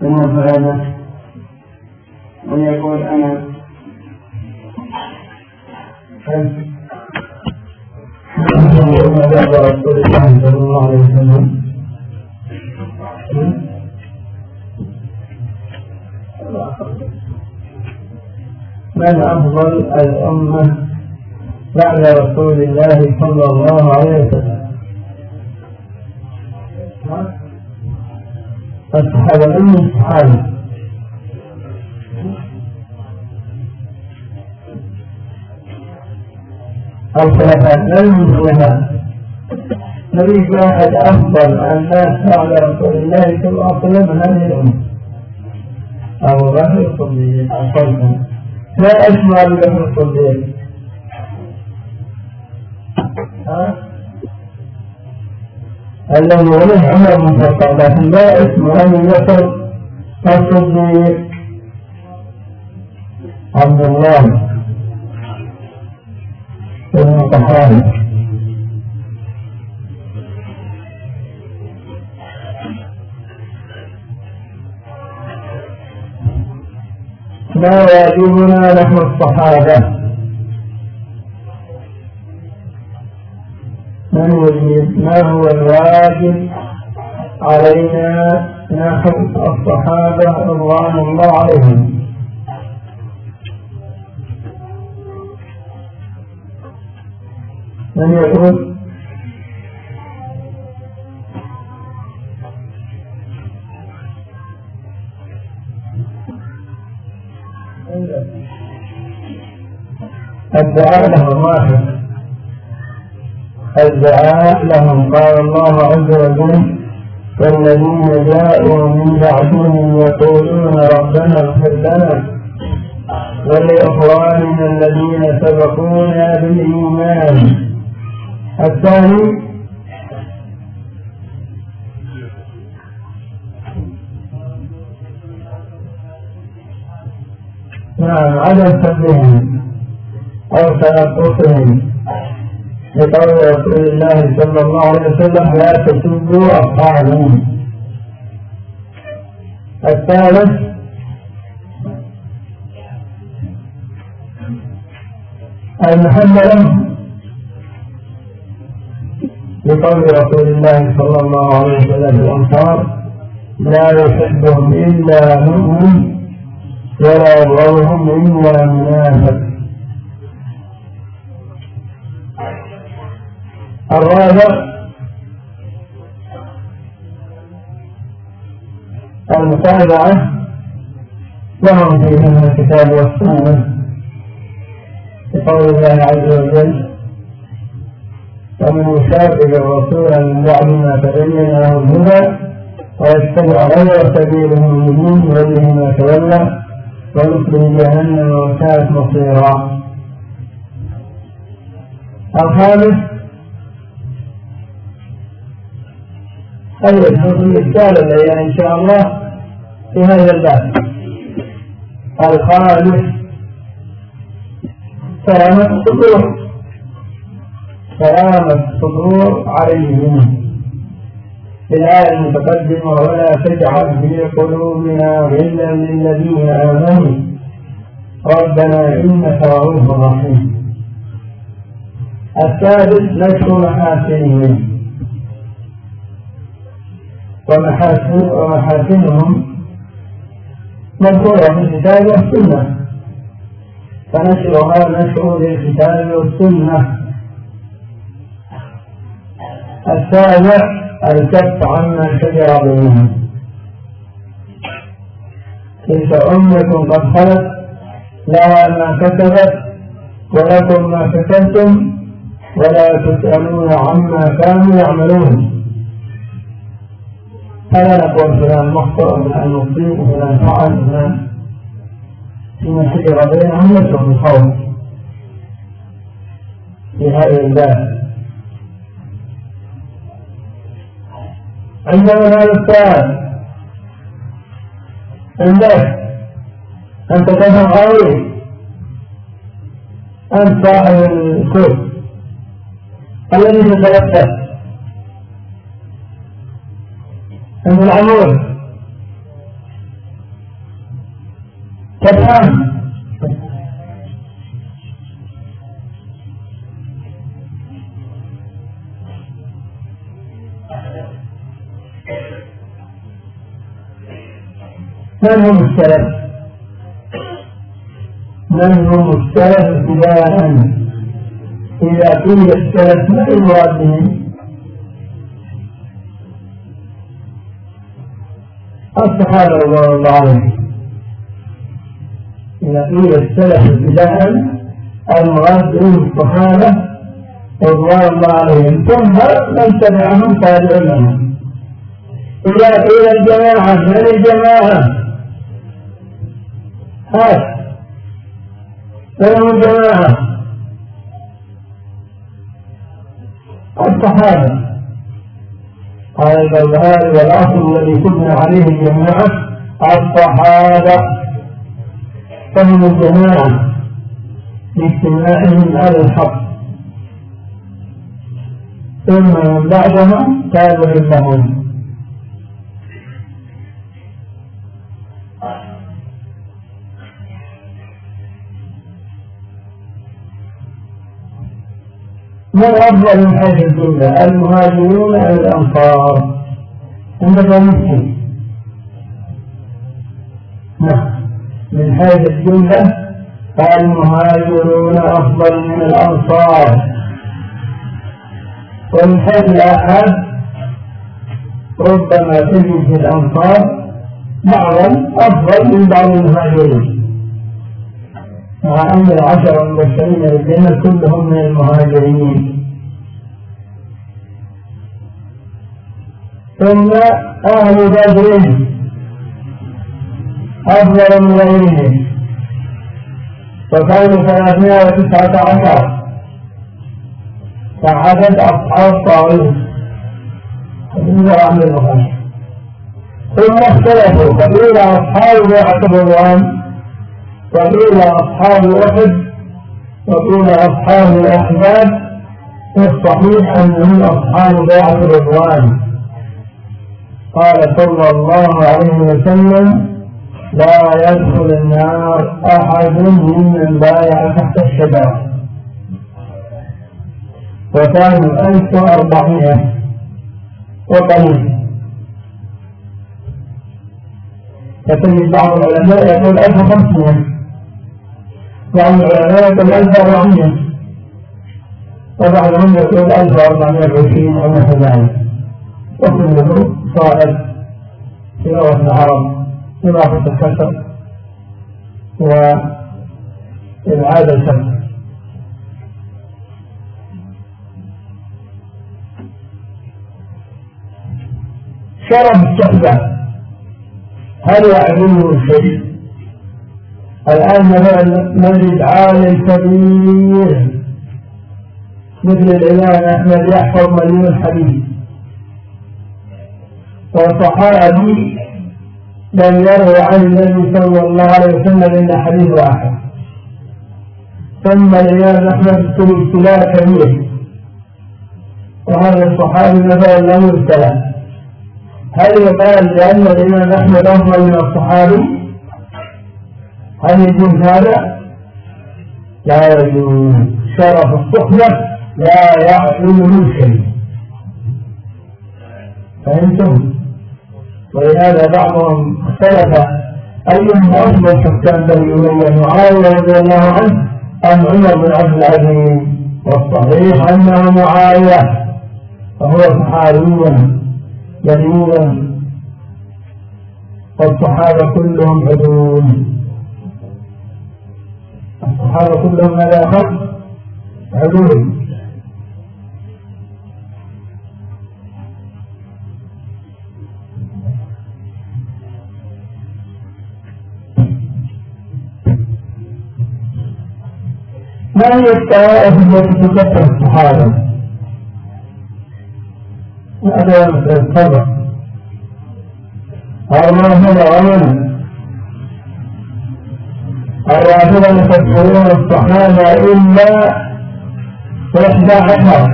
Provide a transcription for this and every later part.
ثم فعل ويقول أنا رسول الله صلى الله عليه وسلم من أفضل الأمة بعد رسول الله صلى الله عليه وسلم. الصحابة من الصحابة الخلفاء من الخلفاء نبي واحد أفضل الناس بعد رسول الله صلى الله عليه وسلم هذه الأمة. أبو بكر الصديق أفضل اسم أبي بكر الصديق الذي ولد عمر بن الخطاب لكن لا اسم أبي بكر الصديق عبد الله بن طهاري ما واجبنا نحن الصحابة؟ من يجيب ما هو الواجب علينا نحن الصحابة رضوان الله عليهم. من يقول؟ الدعاء لهم واحد. الدعاء لهم. قال الله عز وجل والذين جاءوا من بعدهم يقولون ربنا اغفر لنا ولإخواننا الذين سبقونا بالإيمان. الثاني نعم عدم تنبيههم أو تنقصهم. لقول رسول الله صلى الله عليه وسلم لا تسبوا أصحابي الثالث المحبة لهم. لقول رسول الله صلى الله عليه وسلم الأنصار لا يحبهم إلا مؤمن ولا يبغضهم إلا منافق. الرابع المتابعة لهم في من الكتاب والسنة بقول الله عز وجل ومن يشاقق الرسول من بعد ما تبين له الهدى ويتبع غير سبيل المؤمنين وجه ما تولى ونصله جهنم وساءت مصيرا. الخامس الوجه الإشكال الذي إن شاء الله في هذا الباب. الخامس. سلامة الصدور. سلامة الصدور عليهم. في الآية المتقدمة ولا تجعل في قلوبنا غلا للذين آمنوا. ربنا إنك رؤوف رحيم. الثالث نشر محاسنهم. ومحاسن ومحاسنهم مذكورة في الكتاب والسنة. فنشرها نشر للكتاب والسنة. السابع الكف عما شجر بينهم. تلك أمة قد خلت لها ما كسبت ولكم ما كسبتم ولا تسألون عما كانوا يعملون. فلا نقول فلان مخطئ وفلان مصيب وفلان فعل وفلان فيما شجر بينهم يشعر بالخوف في هذه الباب عندنا هذا السؤال عندك. أنت تفهم قوي أنت صاحب الكتب الذي تتلفت عند العمود تفهم من هم السلف؟ من هم السلف ابتداء؟ إذا قيل السلف ما المراد بهم؟ الصحابة رضوان الله إذا قيل السلف ابتداء المراد بهم الصحابة رضوان الله عليهم ثم من تبعهم تابع لهم. إذا قيل الجماعة من الجماعة؟ هات بينهم جماعة الصحابة. قال البرهان والأصل الذي كنا عليه الجماعة الصحابة. فهم الجماعة لاجتماعهم على الحق. ثم من بعدهم تابع لهم. من أفضل من حيث الجملة المهاجرون أو الأنصار. عندك مسلم؟ نعم. من حيث الجملة المهاجرون أفضل من الأنصار. ومن حيث الآحاد ربما تجد في الأنصار بعضا أفضل من بعض المهاجرين. مع أن العشر المبشرين بالجنة كلهم من المهاجرين. ثم أهل بدر أفضل من غيرهم وكانوا ثلاثمائة وتسعة عشر. كعدد أصحاب طاووس ثم اختلفوا. فقيل أصحاب بيعة الرضوان وقيل أصحاب أحد وقيل أصحاب الأحباب والصحيح أنهم أصحاب بيعة الرضوان. قال صلى الله عليه وسلم لا يدخل النار أحد ممن بايع تحت الشجرة وكانوا ألف وأربعمائة وقليل فتجد بعض العلماء يقول ألف وخمسمائة. وعن العلماء يقول ألف أربعمية وبعضهم يقول ألف أربعمائة وعشرين أو نحو ذلك. وكله صائب في لغة العرب إضافة الكسر وإبعاد الكسر. شرب الصحبة هل يعلمه شيء الآن نجد عالم كبير مثل الإمام أحمد يحفظ مليون الحديث. وصحابي لم يروي عن النبي صلى الله عليه وسلم إلا حديث واحد. ثم الإمام أحمد ابتلي ابتلاء كبير. وهذا الصحابي مثلا لم يبتلى هل يقال لأن الإمام أحمد أفضل من الصحابي؟ هل يجوز هذا؟ لا يجوز. شرف الصحبة لا يعقله شيء. فهمتم؟ ولهذا بعضهم اختلف. أيهم أفضل حكام بني أمية معاوية رضي الله عنه أم عمر بن عبد العزيز؟ والصحيح أنه معاوية. فهو صحابي جليلا والصحابة كلهم عدول كلهم ماذا خط عدول ما هي الطوائف التي تكفر الصحابة؟ هذا الطبع الرافضة أولا الرافضة يكفرون الصحابة إلا إحدى عشر.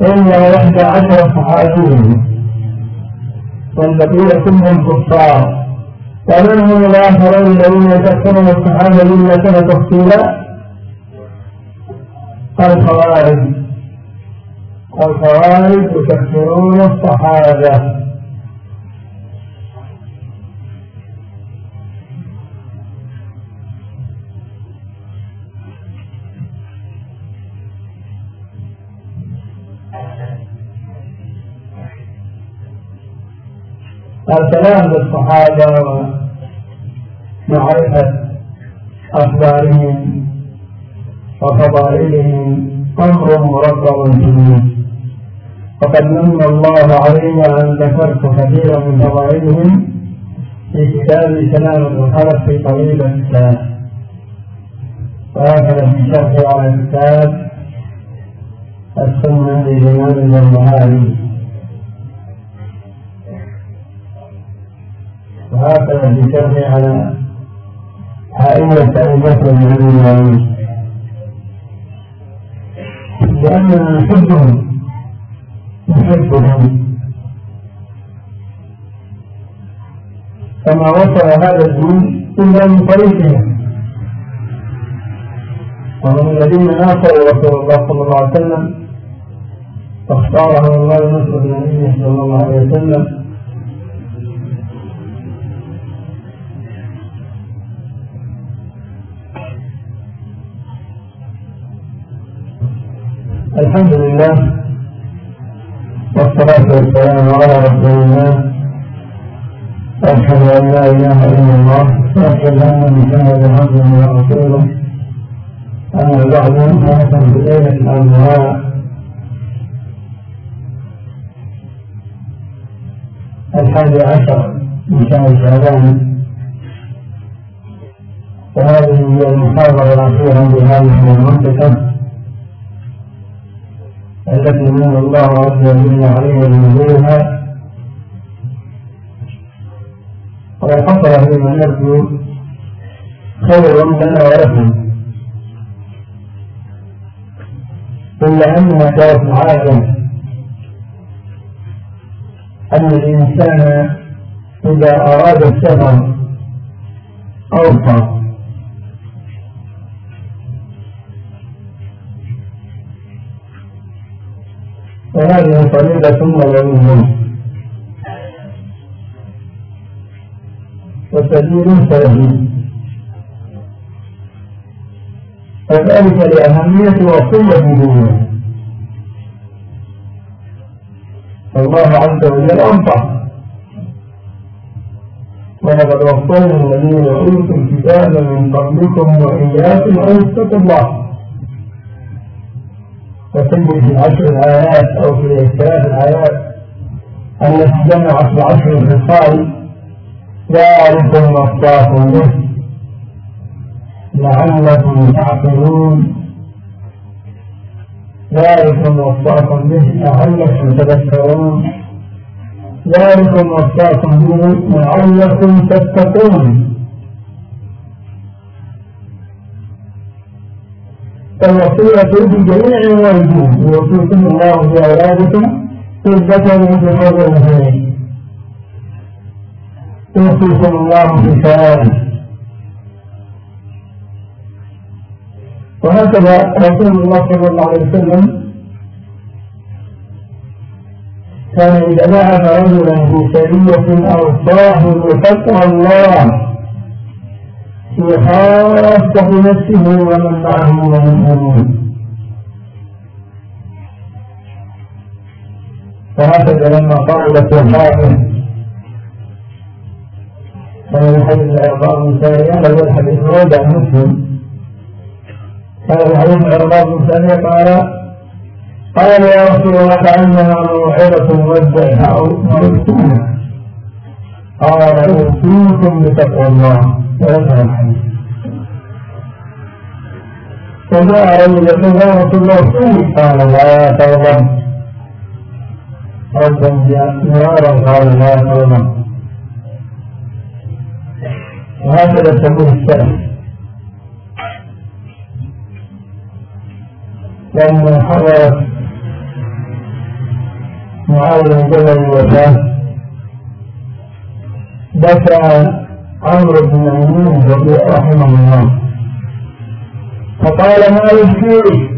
إلا إحدى عشر صحابيا والبقية كلهم كفار. ومنهم الآخرين الذين يكفرون الصحابة ملة تفصيلا الخوارج. الخوارج يكفرون الصحابة. الكلام بالصحابة ومعرفة أخبارهم وفضائلهم أمر مرتب فيه وقد من الله علينا أن ذكرت كثيرا من فضائلهم في كتاب سلامة الخلق في طريق الكتاب. وهكذا في شرح على كتاب السنة للإمام البربهاري وهكذا شرح على حائلة أبي بكر بن لأننا نحبهم نحبهم كما وصل هذا الدين إلا من طريقهم. وهم الذين ناصروا رسول الله صلى الله عليه وسلم فاختارهم الله لنصرة النبي صلى الله عليه وسلم. الحمد لله والصلاة والسلام على رسول الله. أشهد أن لا إله إلا الله وأشهد أن محمدا عبده ورسوله. أما بعد فنحن في ليلة الأنبياء الحادي عشر من شهر شعبان. وهذه هي المحاضرة الأخيرة بهذه المنطقة. التي من الله عز وجل عليها بنزولها وقد حصل فيما نرجو خير لنا ولكم إلا أنها كانت معادة أن الإنسان إذا أراد السفر أوصى وهذه طريقة ملعونة وسبيل سهل. وذلك لأهمية وصية الدنيا الله عز وجل أنطق ولقد وصينا الذين أوتوا الكتاب من قبلكم وإياكم أن اتقوا الله. وتنزل في عشر الآيات أو في ثلاث الآيات التي جمعت بعشر الخصال ذلكم وصاكم به لعلكم تعقلون. ذلكم وصاكم به لعلكم تذكرون. ذلكم وصاكم به لعلكم تتقون. فالوصية جميع الوالدين. يوصيكم الله في أولادكم في الذكر مثل حظ الأنثيين يوصيكم الله في كلامه وهكذا رسول الله صلى الله عليه وسلم كان إذا بعث رجلا في سرية أوصاه بتقوى الله وخاصة نفسه ومن معه من المؤمنين وهكذا لما قالت وفاته كان الحديث الأرباب من ثانية هذا الحديث روضة مسلم كان الحديث الأرباب من ثانية قال قال يا رسول الله كأنها موعظة مودع أو قال أوصيكم بتقوى الله ويفهم الحديث. فجاء رجل يقول يا رسول الله قال لا تغضب ردا مرارا قال لا تغضب وهكذا تكون السلف. لما حضرت معاوية جل الوفاة بكى عمرو بن ميمون رحمه الله فقال ما يبكيك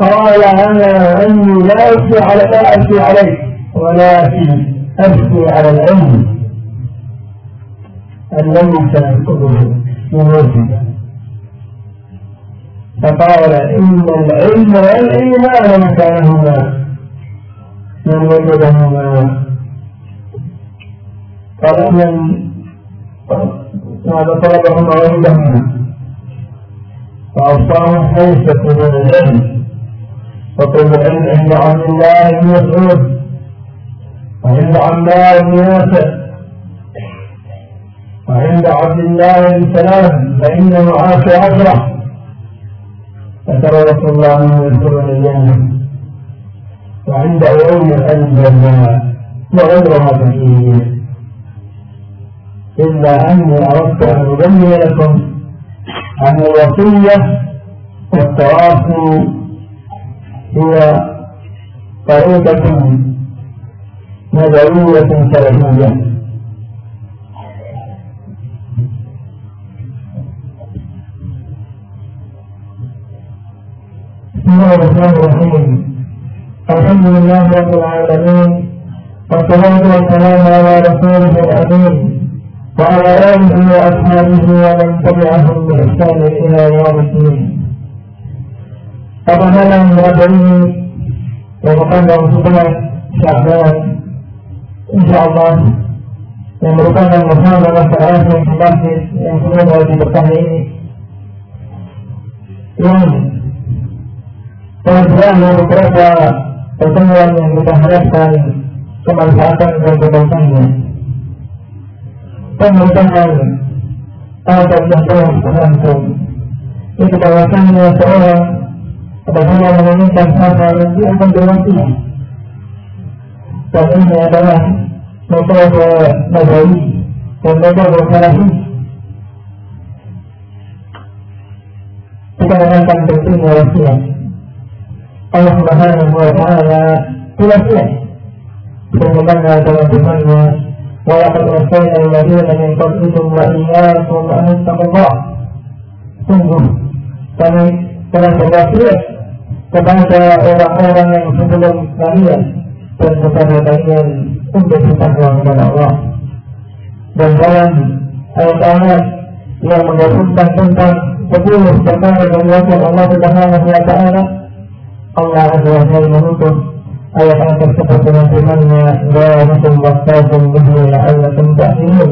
قال أنا أني لا ابكي على لا ابكي عليك ولكن ابكي على العلم. الذي سنذكره في فقال إن العلم والإيمان مكانهما من وجدهما قال من هذا طلبهما وجدهما فأوصاهم حيث من العلم وكل العلم عند عبد الله بن مسعود وعند عمار بن ياسر وعند عبد الله بن سلام فإن معاش عشرة فترى رسول الله انه يدخل الجنة وعند أولي الجنة وغيرها كثير إلا أني أردت أن أبين لكم أن الوصية والتواصي هي طريقة نبوية سلفية بسم الله الرحمن الرحيم. الحمد لله رب العالمين والصلاة والسلام على رسوله الأمين. وعلى آله وأصحابه ومن تبعهم بإحسان إلى يوم الدين أبدا من ومقدم سبع شعبان إن شاء الله yang merupakan muhammad saat yang berbasis yang sudah mulai diberkahi ini yang telah beberapa pertemuan yang kita harapkan kemanfaatan dan kebaikannya pemerintahan ada yang telah tergantung itu bahwasannya seorang apabila menginginkan hal nanti akan berhenti dan ini adalah metode nabawi dan metode salafi kita akan pentingnya wasiat Allah Subhanahu wa taala sia sebagaimana dalam firman-Nya ولقد وصينا الذين من قبلكم وإياكم أن اتقوا الله sungguh kami telah berwasiat kepada orang-orang yang sebelum kalian dan kepada kalian untuk bertakwa kepada Allah dan dalam ayat-ayat yang menggabungkan tentang sepuluh perkara dari Allah Subhanahu wa taala Allah Azza wa Jalla menutup ayat-ayat tersebut dengan firman-Nya "Dzalikum wasaqum bihi la'allakum ta'qilun."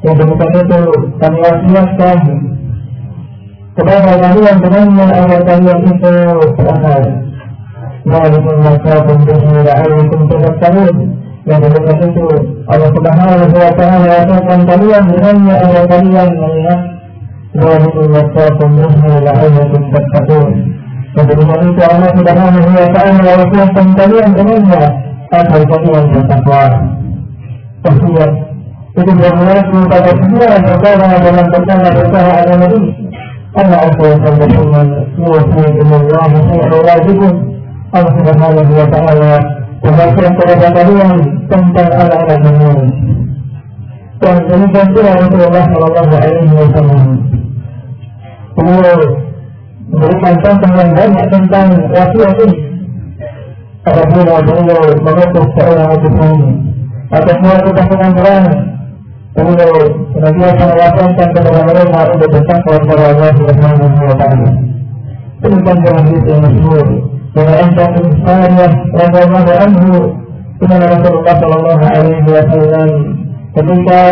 Yang demikian itu kami wasiatkan kepada kalian dengannya agar kalian itu berakal. Dzalikum wasaqum bihi la'allakum tadhakkarun. Yang demikian itu Allah Subhanahu wa taala wasiatkan kalian dengannya agar kalian mengingat Dzalikum wasaqum bihi la'allakum tattaqun. Sebagaimana itu Allah Subhanahu wa taala mewasiatkan kalian dengannya agar kalian bertakwa. Wasiat itu berlaku pada semua perkara dalam perkara-perkara agama ini. Allah Azza wa Jalla berfirman, "Yuwasikum Allah khairu wajibun." Allah Subhanahu wa taala berwasiat kepada kalian tentang alat-alat dunia. Dan demikian pula Rasulullah Shallallahu Alaihi Wasallam. Beliau memberikan contoh yang banyak tentang wasiat ini. Apabila beliau mengutus seorang utusan atau suatu pasukan perang, beliau senantiasa mewasiatkan kepada mereka untuk bertakwa kepada Allah Subhanahu wa taala. Demikian dalam hadis yang masyhur dari Aisyah bin Sariyah radhiyallahu anhu Inna Rasulullah sallallahu alaihi wasallam ketika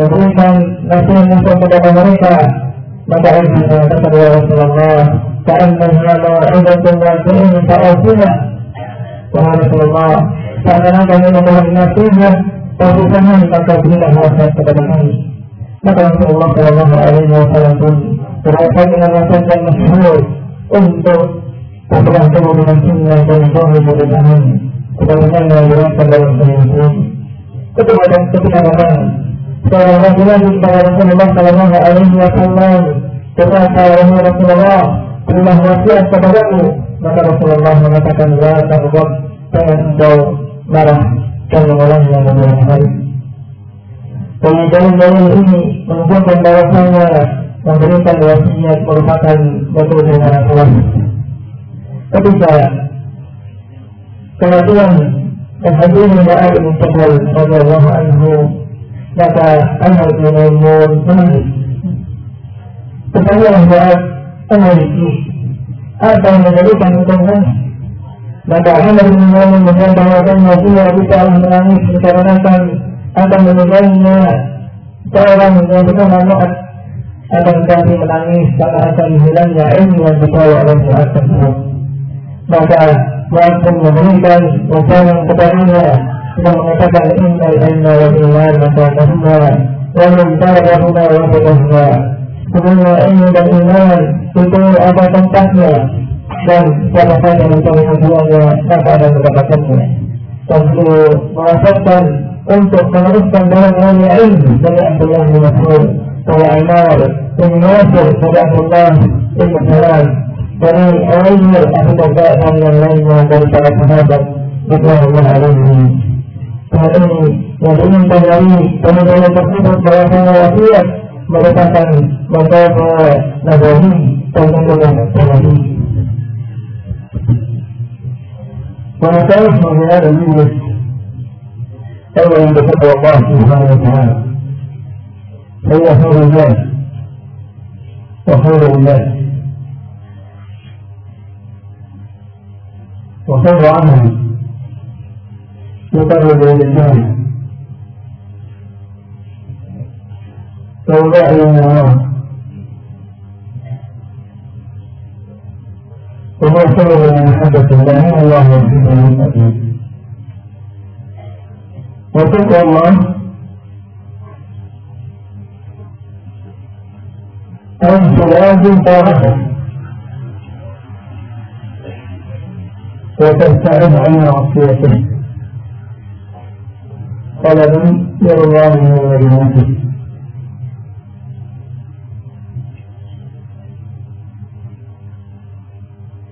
memberikan nasihat kepada mereka maka ibunya kata ya Rasulullah Ka'annahnya ma'udatun wa'adun fa'afuna Wahai Rasulullah Karena kami memohon nasihat Pasukannya maka berilah wasiat kepada kami Maka Rasulullah Shallallahu Alaihi Wasallam pun berapa dengan wasiat yang masyhur untuk setelah turun dengan sunnah dan zahir dari tangan sebagaimana yang diriwayatkan dalam sahih Muslim. Ketika ketika قال رجل قال رسول الله صلى الله عليه وسلم Kita tahu Rasulullah Allah wasiat kepadamu Maka Rasulullah mengatakan La ta'ubab Jangan kau marah Karena orang yang membuat hari Dari ini Menunjukkan bahwasanya Memberikan wasiat merupakan Metode narasulah Ketiga Kematian Dan hadirnya Ali bin Tebal Radiyallahu anhu maka bin Maimun menangis. Pertanyaan Ma'ad memiliki apa yang menjadikan untungan maka bin Maimun mengatakan bahwa kita menangis dikarenakan akan meninggalnya seorang yang bernama Mu'ad akan kami menangis karena akan hilangnya ilmu yang dibawa oleh Mu'ad tersebut maka walaupun memberikan ucapan kepadanya yang mengatakan innal ilma wal iman makanahuma wa man tarahuma wa fadahuma sebenarnya ilmu dan iman itu ada tempatnya dan siapa saja mencari keduanya maka ada mendapatkannya tentu mengatakan untuk meneruskan dalam dunia ilmu dari Abdullah bin Mas'ud dari Umar bin Nasir dari Abdullah bin dari Uwaimir Abu Darda dan yang lainnya dari para sahabat Ridwanullah Hal ini diinginkan dari teman-teman tersebut bahwa wasiat merupakan mengapa nabawi mengenai nabawi. ونتعرف من هذا المجلس أولا بتقوى الله سبحانه وتعالى هو خير الناس وخير الناس وخير عمل الانسان سوداء يوم النار وما سبب من محبة الله إلا الله يحبه المتقين. وتقوى الله. أن تلازم طاعته وتبتعد عن معصيته طلبا لرضاه ورضاته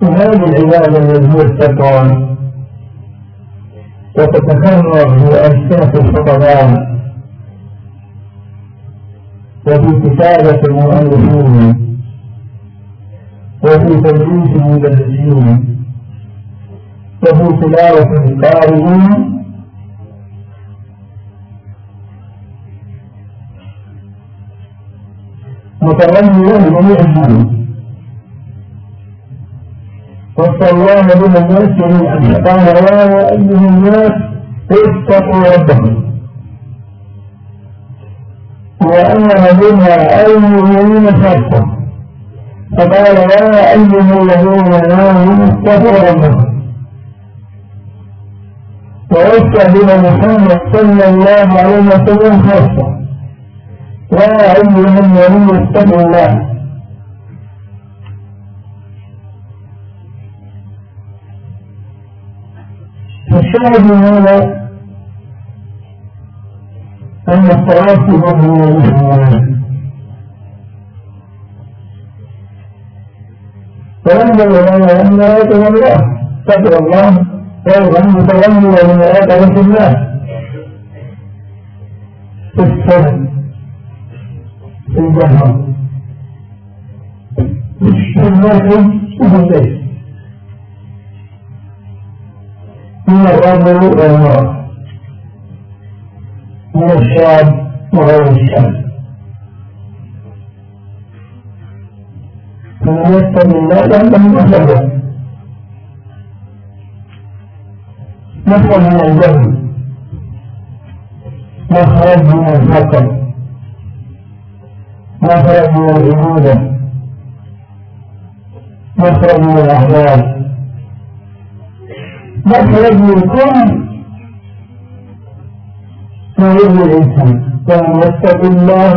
وهذه العبادة هو التقوى وتتكرر في ألسنة الخطباء وفي كتابة المؤلفين. وفي تدريس المدرسين. وفي تلاوة القارئين. متغيرا جميع الدين. وصلاه بنا الناس جميعا قال يا أيها الناس اتقوا ربكم. وامر بنا المؤمنين شرطا فقال يا أيها الذين آمنوا اتقوا ربكم. ووسع بنا محمد صلى الله عليه وسلم خاصه يا ايها النبي اتقوا الله. فالشاهد من هذا أن الصلاة هو الإسلام فينبغي لنا أن لا يتولى تقوى الله ويبقى متولي من آيات الله. في السر المرء وفي البيت من الرجل والمرأة من الشاب وغير الشاب فمن يتق الله لم من الجهل مخرج من الفقر مخرج من العبودة مخرج من الأحوال مخرج من كل ما يبني الإنسان ومن يتق الله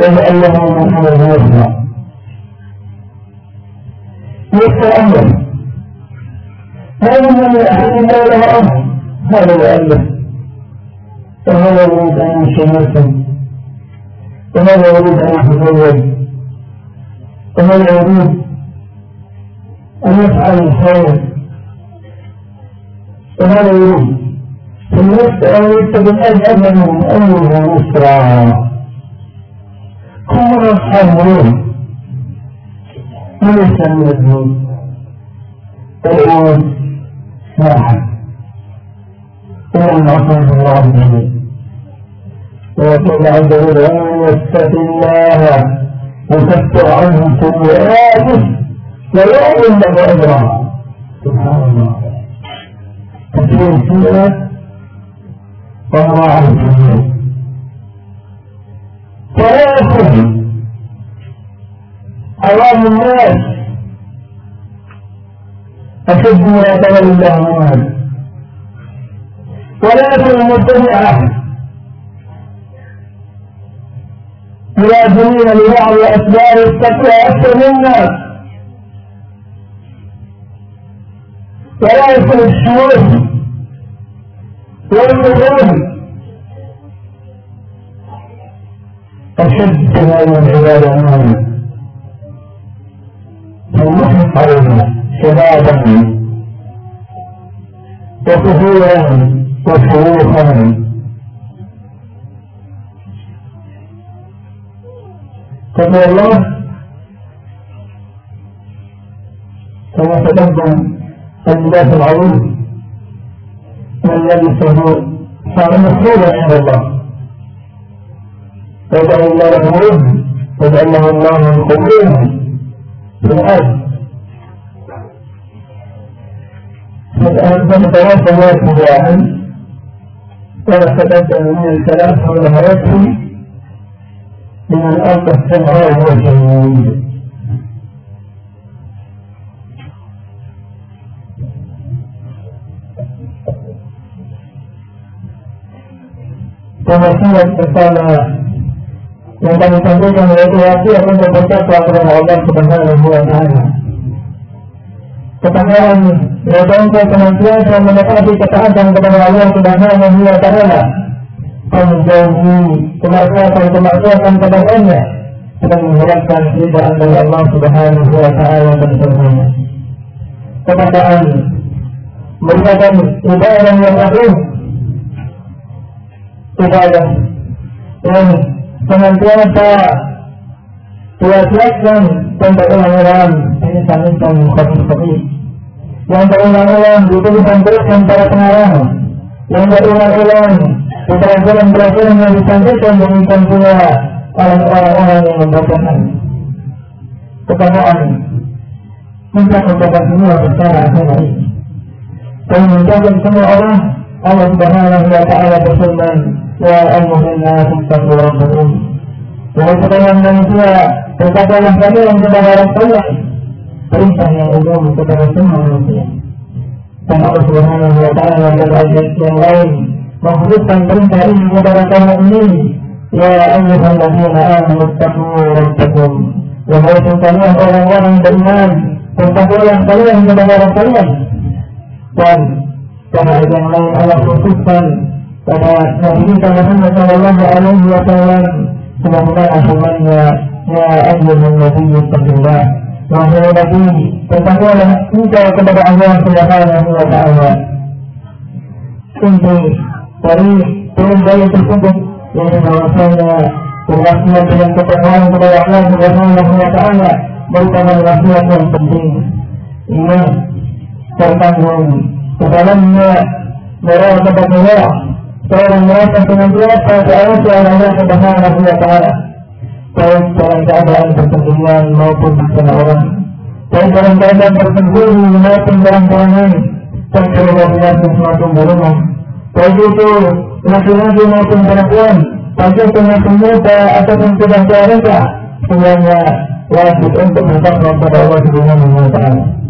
يجعل له من أمره يسرا يتأمل هذا من أحد الله له أمر هذا يؤلف وهذا يريد أن وهذا يريد أن يتزوج وهذا يريد أن يفعل الخير وهذا يريد. ثم يتبع أجل من أمره يسرا. كل أصحاب من يسمى الذنوب العود واحد إلى المعصوم الله. به ويقول عز وجل ومن يتق الله يكفر عنه سيئاته ويعلم له أجرا. سبحان الله. كثير السيئات ومراعي السيئات فلا يخرج عوام الناس. أشد مراقبة لله منهم ولكن المتبعة يلازمون لبعض أسباب التقوى أكثر منا ولا يكون الشيوخ والمغرب أشد هذه العبادة منهم فالمحرق علينا شبابا وكفورا وشيوخا تقوى الله كما تقدم الناس العظيم الذي صار مطلوبا عند الله. وجعل الله له رد وجعله الله من قبولهم في الأرض. فالآن فنتوفى اتجاها وتقدم من الكلام حول dengan Allah yang Allah yang mulia. Pertama yang kami sampaikan yaitu hati akan berpersatuan kepada Allah Subhanahu wa Ta'ala. yang berbangun senantiasa mendekati ketaatan kepada Allah Subhanahu wa Ta'ala Menjauhi kemaksiatan-kemaksiatan kepadanya dan mengharapkan ridhaan dari Allah Subhanahu wa taala dan firman-Nya. Ketaatan merupakan ibadah yang agung ibadah yang senantiasa diwasiatkan dan berulang-ulang insan-insan khotib-khotib yang berulang-ulang dituliskan teruskan para pengarang yang berulang-ulang keterampilan-keterampilan yang disampaikan diinginkan pula oleh orang-orang yang membacakan kepada kami minta kepada semua bersama agama ini dan menjadikan semua orang Allah Subhanahu wa taala berfirman ya ayyuhallazina amanu rabbakum. Wahai sekalian manusia, berkatalah yang kepada orang kalian perintah yang Allah kepada semua manusia. Dan Allah Subhanahu wa taala dan ayat yang lain مخلوقا من كريم مبارك مؤمن يا أيها الذين آمنوا اتقوا ربكم وهو سلطانه orang-orang beriman Bertakwalah kalian kepada Rabb kalian. Dan kepada yang lain Allah khususkan Pada Nabi kita Muhammad Sallallahu alaihi wa Semoga asalnya Ya ayyuhan Nabi Yustaqillah Wahai Nabi Bertakwalah kita kepada Allah Subhanahu wa ta'ala. Untuk dari turun dari tersebut yang bahwasanya berwasiat dengan ketakwaan kepada Allah Subhanahu Wa Ta'ala merupakan wasiat yang penting. Ini tertanggung ke dalamnya mereka Allah seorang merasa senantiasa berarti Allah Subhanahu wa taala. Baik dalam keadaan bersembunyian maupun bersama orang. Baik dalam keadaan bersembunyi maupun dalam keadaan dan keluarga sesuatu berumah baik itu laki-laki maupun perempuan itu yang pemuda ataupun sudah dewasa semuanya wajib untuk bertakwa kepada Allah Subhanahu wa taala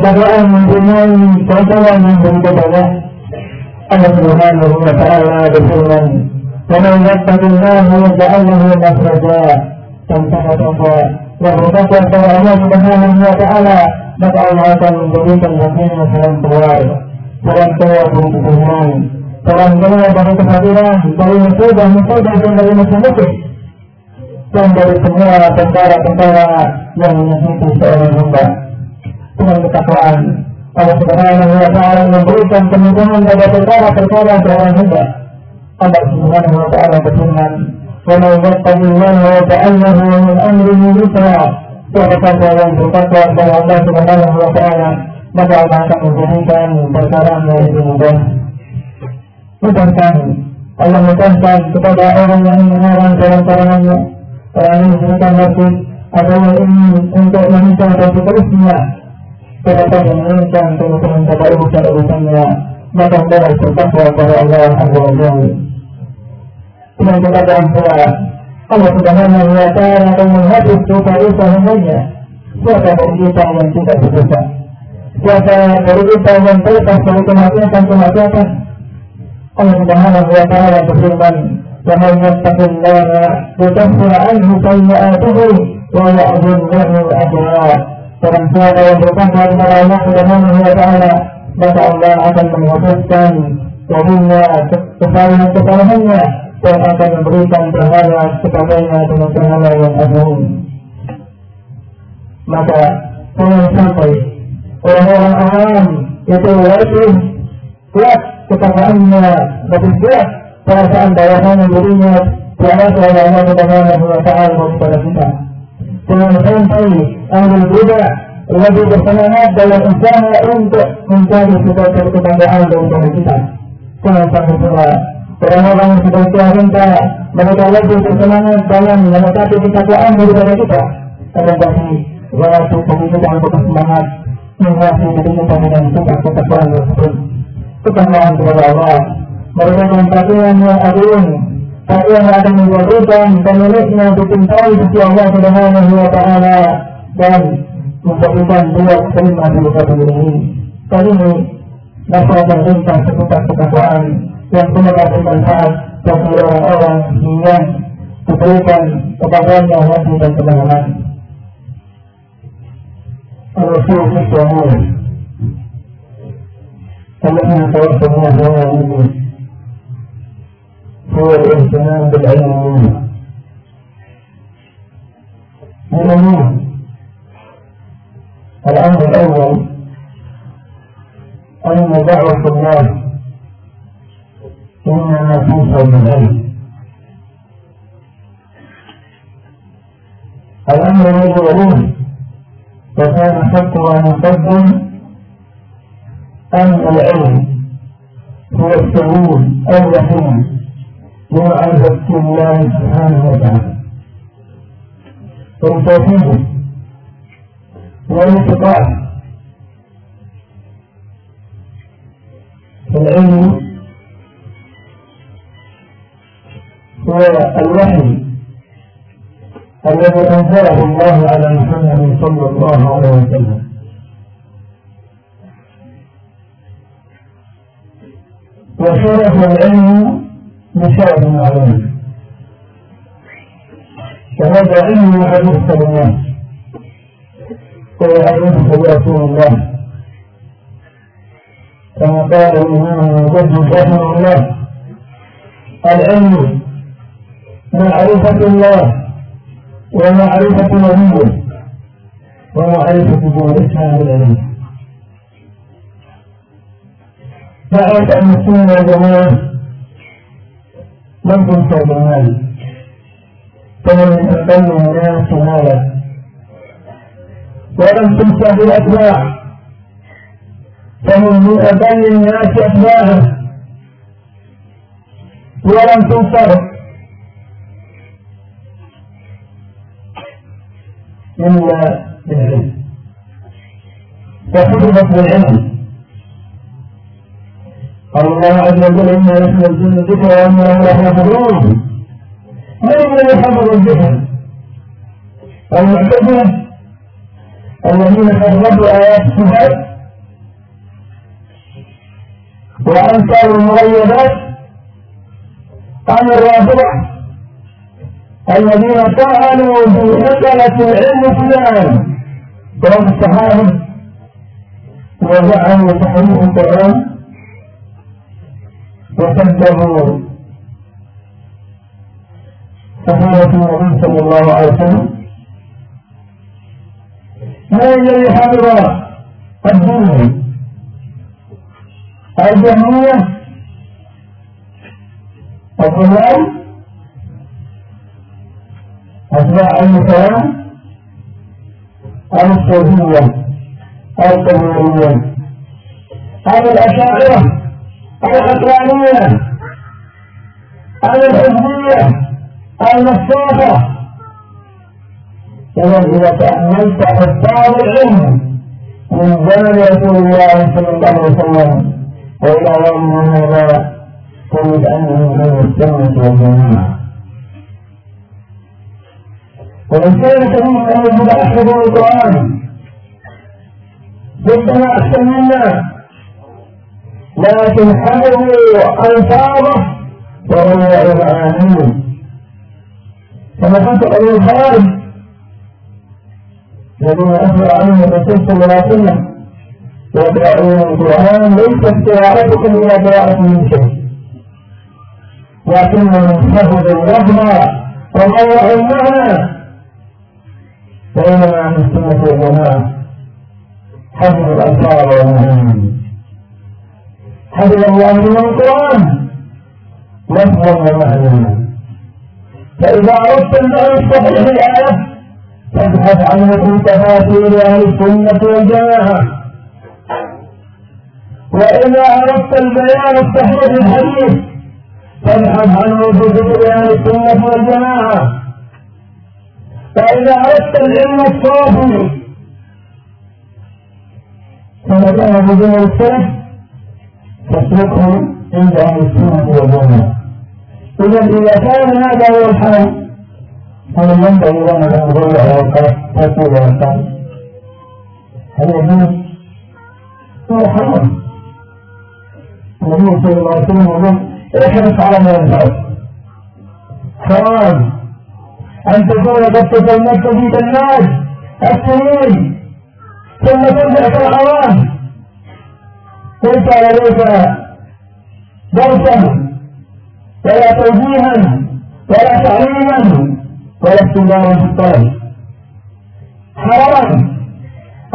perkataan dengan perkataan yang berikutnya Allah Subhanahu wa taala berfirman ومن يتق الله يجعل له مخرجا تنتهى تنتهى وبركاته kepada Allah Subhanahu wa taala maka Allah akan memberikan baginya jalan keluar jalan keluar dari kebohongan jalan keluar dari kehadiran dari musibah musibah dan dari musibah dan dari semua tentara-tentara yang menyakiti seorang hamba dengan ketakwaan. Allah Subhanahu wa taala memberikan kemudahan pada perkara-perkara seorang hamba. Allah Subhanahu wa taala berfirman, "Wa Allah wa ta'allahu min amrihi yusra." Siapa yang bertakwa kepada Allah Subhanahu wa taala, maka Allah akan memberikan perkara yang lebih mudah. Mudahkan Allah mudahkan kepada orang yang mengarang jalan-jalannya Orang yang memberikan Atau yang ingin untuk meminta dan seterusnya yang menginginkan kemudian pada urusan-urusannya maka hendaklah bertakwa kepada Allah Azza wa Jalla. Dengan keadaan pula Allah Subhanahu wa taala akan menghapus dosa-dosa. Siapa dari kita yang tidak berdosa? Siapa dari kita yang terlepas dari kemaksiatan-kemaksiatan? Allah Subhanahu wa taala berfirman, "Faman yattaqillaha yukaffiru anhu sayyi'atihi wa ya'zim lahu ajra." Barang siapa yang bertakwa kepada Allah Subhanahu wa taala, maka Allah akan menghapuskan darinya kesalahan-kesalahannya dan akan memberikan pahala kepadanya dengan pahala yang agung. Maka jangan sampai orang-orang awam itu lebih kuat ketakaannya, lebih kuat perasaan bawahan yang dirinya kuasa oleh Allah Subhanahu kepada kita. Semoga kami yang berbeda lebih bersemangat dalam usaha untuk mencari sesuatu kebanggaan dan kebajikan. Kenapa berdoa? Orang-orang sudah kita mereka lebih bersemangat dalam menetapi kesatuan daripada kita. Terima kasih. Waktu pemikiran bersemangat mengerti diri kita dengan kita ketakwaan tersebut. Ketakwaan kepada Allah. Mereka yang yang agung tapi yang akan menjadikan pemiliknya dicintai sisi Allah Subhanahu wa taala dan menjadikan dua terima di ini. Kali ini nasihat yang ringkas seputar ketakwaan yang semoga manfaat bagi orang-orang yang diberikan kepadanya hati dan kebenaran. Rasul Kami ingin tahu semua ini هو الاهتمام بالعلم. الأمور الأمر الأول أن دعوة الله إنما توصل بالعلم الأمر الذي وكان حق أن يقدم أن العلم هو السبيل الوحيد لمعرفة الله سبحانه وتعالى. والتوحيد والاتقاء العلم هو الوحي الذي أنزله الله على محمد صلى الله عليه وسلم. وشرف العلم بشرف عليه وهذا علم حديث الناس. هو حديث رسول الله كما قال الإمام المجدد رحمه الله العلم معرفة الله ومعرفة نبيه ومعرفة دورتها بالعلم دعوة أن السنة والجماعة لم تنسى بالمال فمن أقل الناس مالا ولم تنسى بالأتباع فمن من أقل الناس أتباعه ولم تنصر إلا بالعلم. وحفظت بالعلم قال الله عز وجل إنا نحن الجن الذكر وإنا له حافظون من الذي حفظ الذكر؟ المعتزلة الذين حفظوا آيات الصفات وأنكار المغيبات. عن الرافضة الذين طعنوا بمسألة العلم فلان. وهم الصحابة وزعموا تحريف القرآن. وكذبوا صحابة النبي صلى الله عليه وسلم من الذي حضر الدين الجهمية الضلال أتباع الكلام أم الصوفية القبورية أم الأشاعرة العقلانية الحزبية أم النصارى إذا تأملت حفاظ العلم من زمن رسول الله صلى الله عليه وسلم وإلى يومنا هذا تجد أنه من السنة والجماعة كان كريم أن يجب أحد القرآن. ربما أحسن منا. لكن حملوا ألفاظه معانيه كما قلت أبو الخارج الذين أخبر عنهم الرسول صلى الله عليه وسلم يقرؤون القرآن ليست قراءتكم إلى قراءة من شيء لكنهم حفظوا اللفظ وضيعوا المعنى بينما عن السنة والجماعة حفظ الألفاظ والمعاني حفظ الله من القرآن. لفظا ومعنى فإذا أردت المعنى الصحيح الآية فابحث عنه في تفاسير أهل السنة والجماعة. وإذا أردت البيان الصحيح للحديث فابحث عنه في كتب أهل السنة والجماعة. فإذا أردت العلم الصافي بدون السلف فاتركه عند أهل السنة والجماعة. إذا إذا كان هذا هو الحال فمن ينبغي لنا أن نضيع وقت تطول وقت هل يجوز؟ هو حرام. النبي صلى الله عليه وسلم يقول احرص على ما ينفعك. حرام. أن تكون قد تسلمت فيك الناس السنين ثم ترجع كالحرام ليس درسا ولا توجيها ولا تعليما ولا استمرارا في الطلب حرام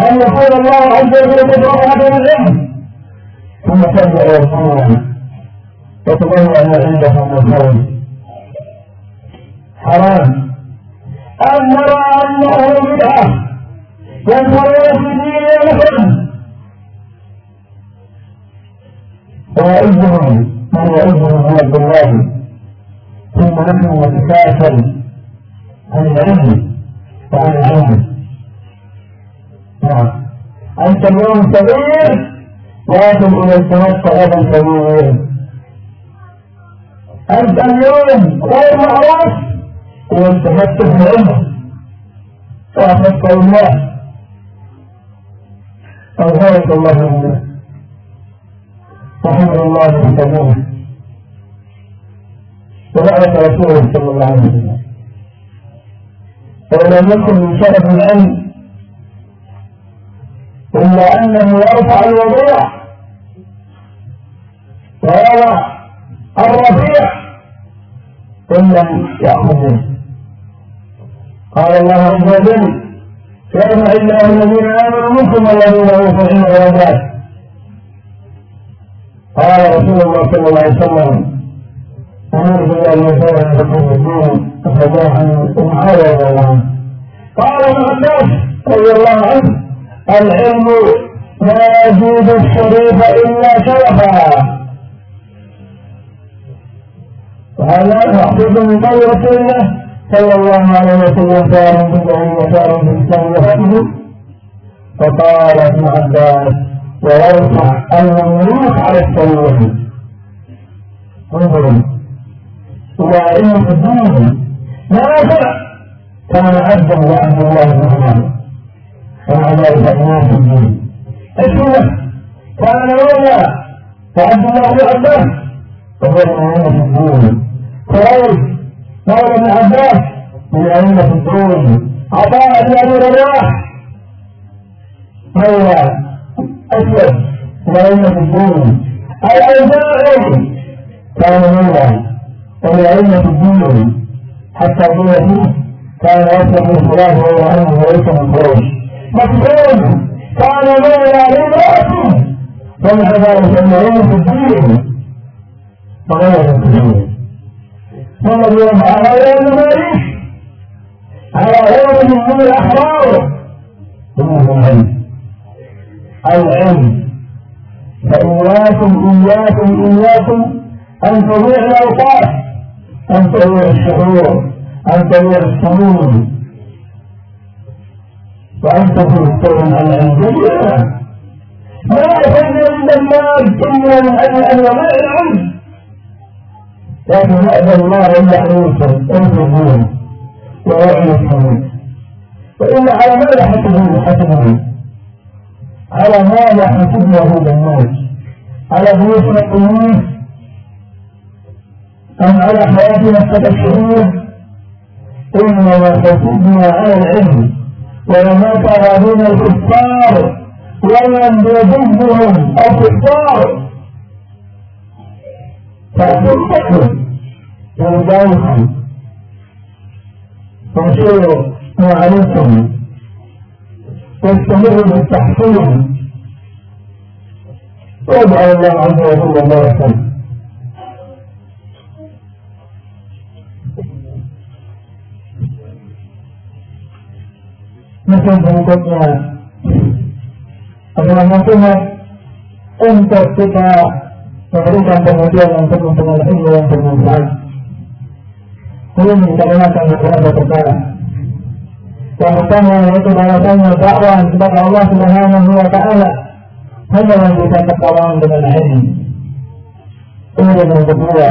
أن يقول الله عز وجل تدعو هذا العلم. ثم ترجع الحرام وتضيع ما عندك من الخير. حرام. أن نرى أنه بدعة. ينظرون في دين ويعزهم من يعزهم عبد الله. ثم نحن نتكاسل عن العلم وعن العلم نعم. أنت اليوم صغير لكن إذا استمرت غدا كبير أنت اليوم غير معروف. والتفتح العلم وأخذت الله. أغفرك الله منه وحمد الله تبوه وبعث رسوله صلى الله عليه وسلم. ولم يكن من شرف العلم إلا أنه يرفع الوضوع ويضع الرفيع إن لم يأخذه. قال الله عز وجل يرفع الله الذين آمنوا منكم والذين اوتوا العلم قال رسول الله صلى الله عليه وسلم أمر بالله وسلم يكون الدين أخرجاه عن معاوية رضي الله. عنه قال ابن عباس رضي الله عنه العلم لا يزيد الشريف إلا شرفا. وهذا محفوظ من قول رسول الله صلى الله عليه وسلم كان بدعه وكان في الاسلام وفاته فقال ابن عباس ويرفع المملوك على السيد انظروا. علم الدين. نافع كان عبدا لعبد الله عمر ومع ذلك الناس الدين. السنة كان مولى فعبد الله بن عباس من أئمة الدين. قريش مولى بن عباس. من أئمة الدين. عطاء بن أبي رباح. مولى. أسود أئمة الدين. الأوزاعي كان ومن أئمة الدين؟ حتى قيل فيه كان يصلح الخلاف وهو أنه ليس من قريش. مسعود كان مولى ومع ذلك المعين في الدين. فغير الدين. ثم اليوم على غير المعيش. على غير من الأحرار ثم العلم العلم فإياكم إياكم إياكم. أن تضيع الأوقات. أن تضيع الشهور أن تضيع السنين وأن تكون سوءا على الدنيا. ما يفعل عند الناس إلا أجل أن يضيع العلم لكن يأذن الله إلا أن يوصل انفذون ويعلمون وإلا على ماذا حسبه حسبه. على ماذا حسبه الناس على بيوتنا القيوم أم على حياتنا التبشرون إنما حسبنا على العلم. ولما ترى الكفار. ولم يجبهم الكفار فأتوا وذلك فانشروا ما عليكم واستمروا بالتحصيل وادعوا الله عز وجل الله يسلم مثل berikutnya adalah nasihat untuk kita memberikan pengajian yang penuh dengan ilmu yang bermanfaat. Ini dikarenakan beberapa perkara. Yang pertama yaitu bahwasanya dakwah kepada Allah Subhanahu wa taala hanya yang bisa tertolong dengan. Ini yang kedua,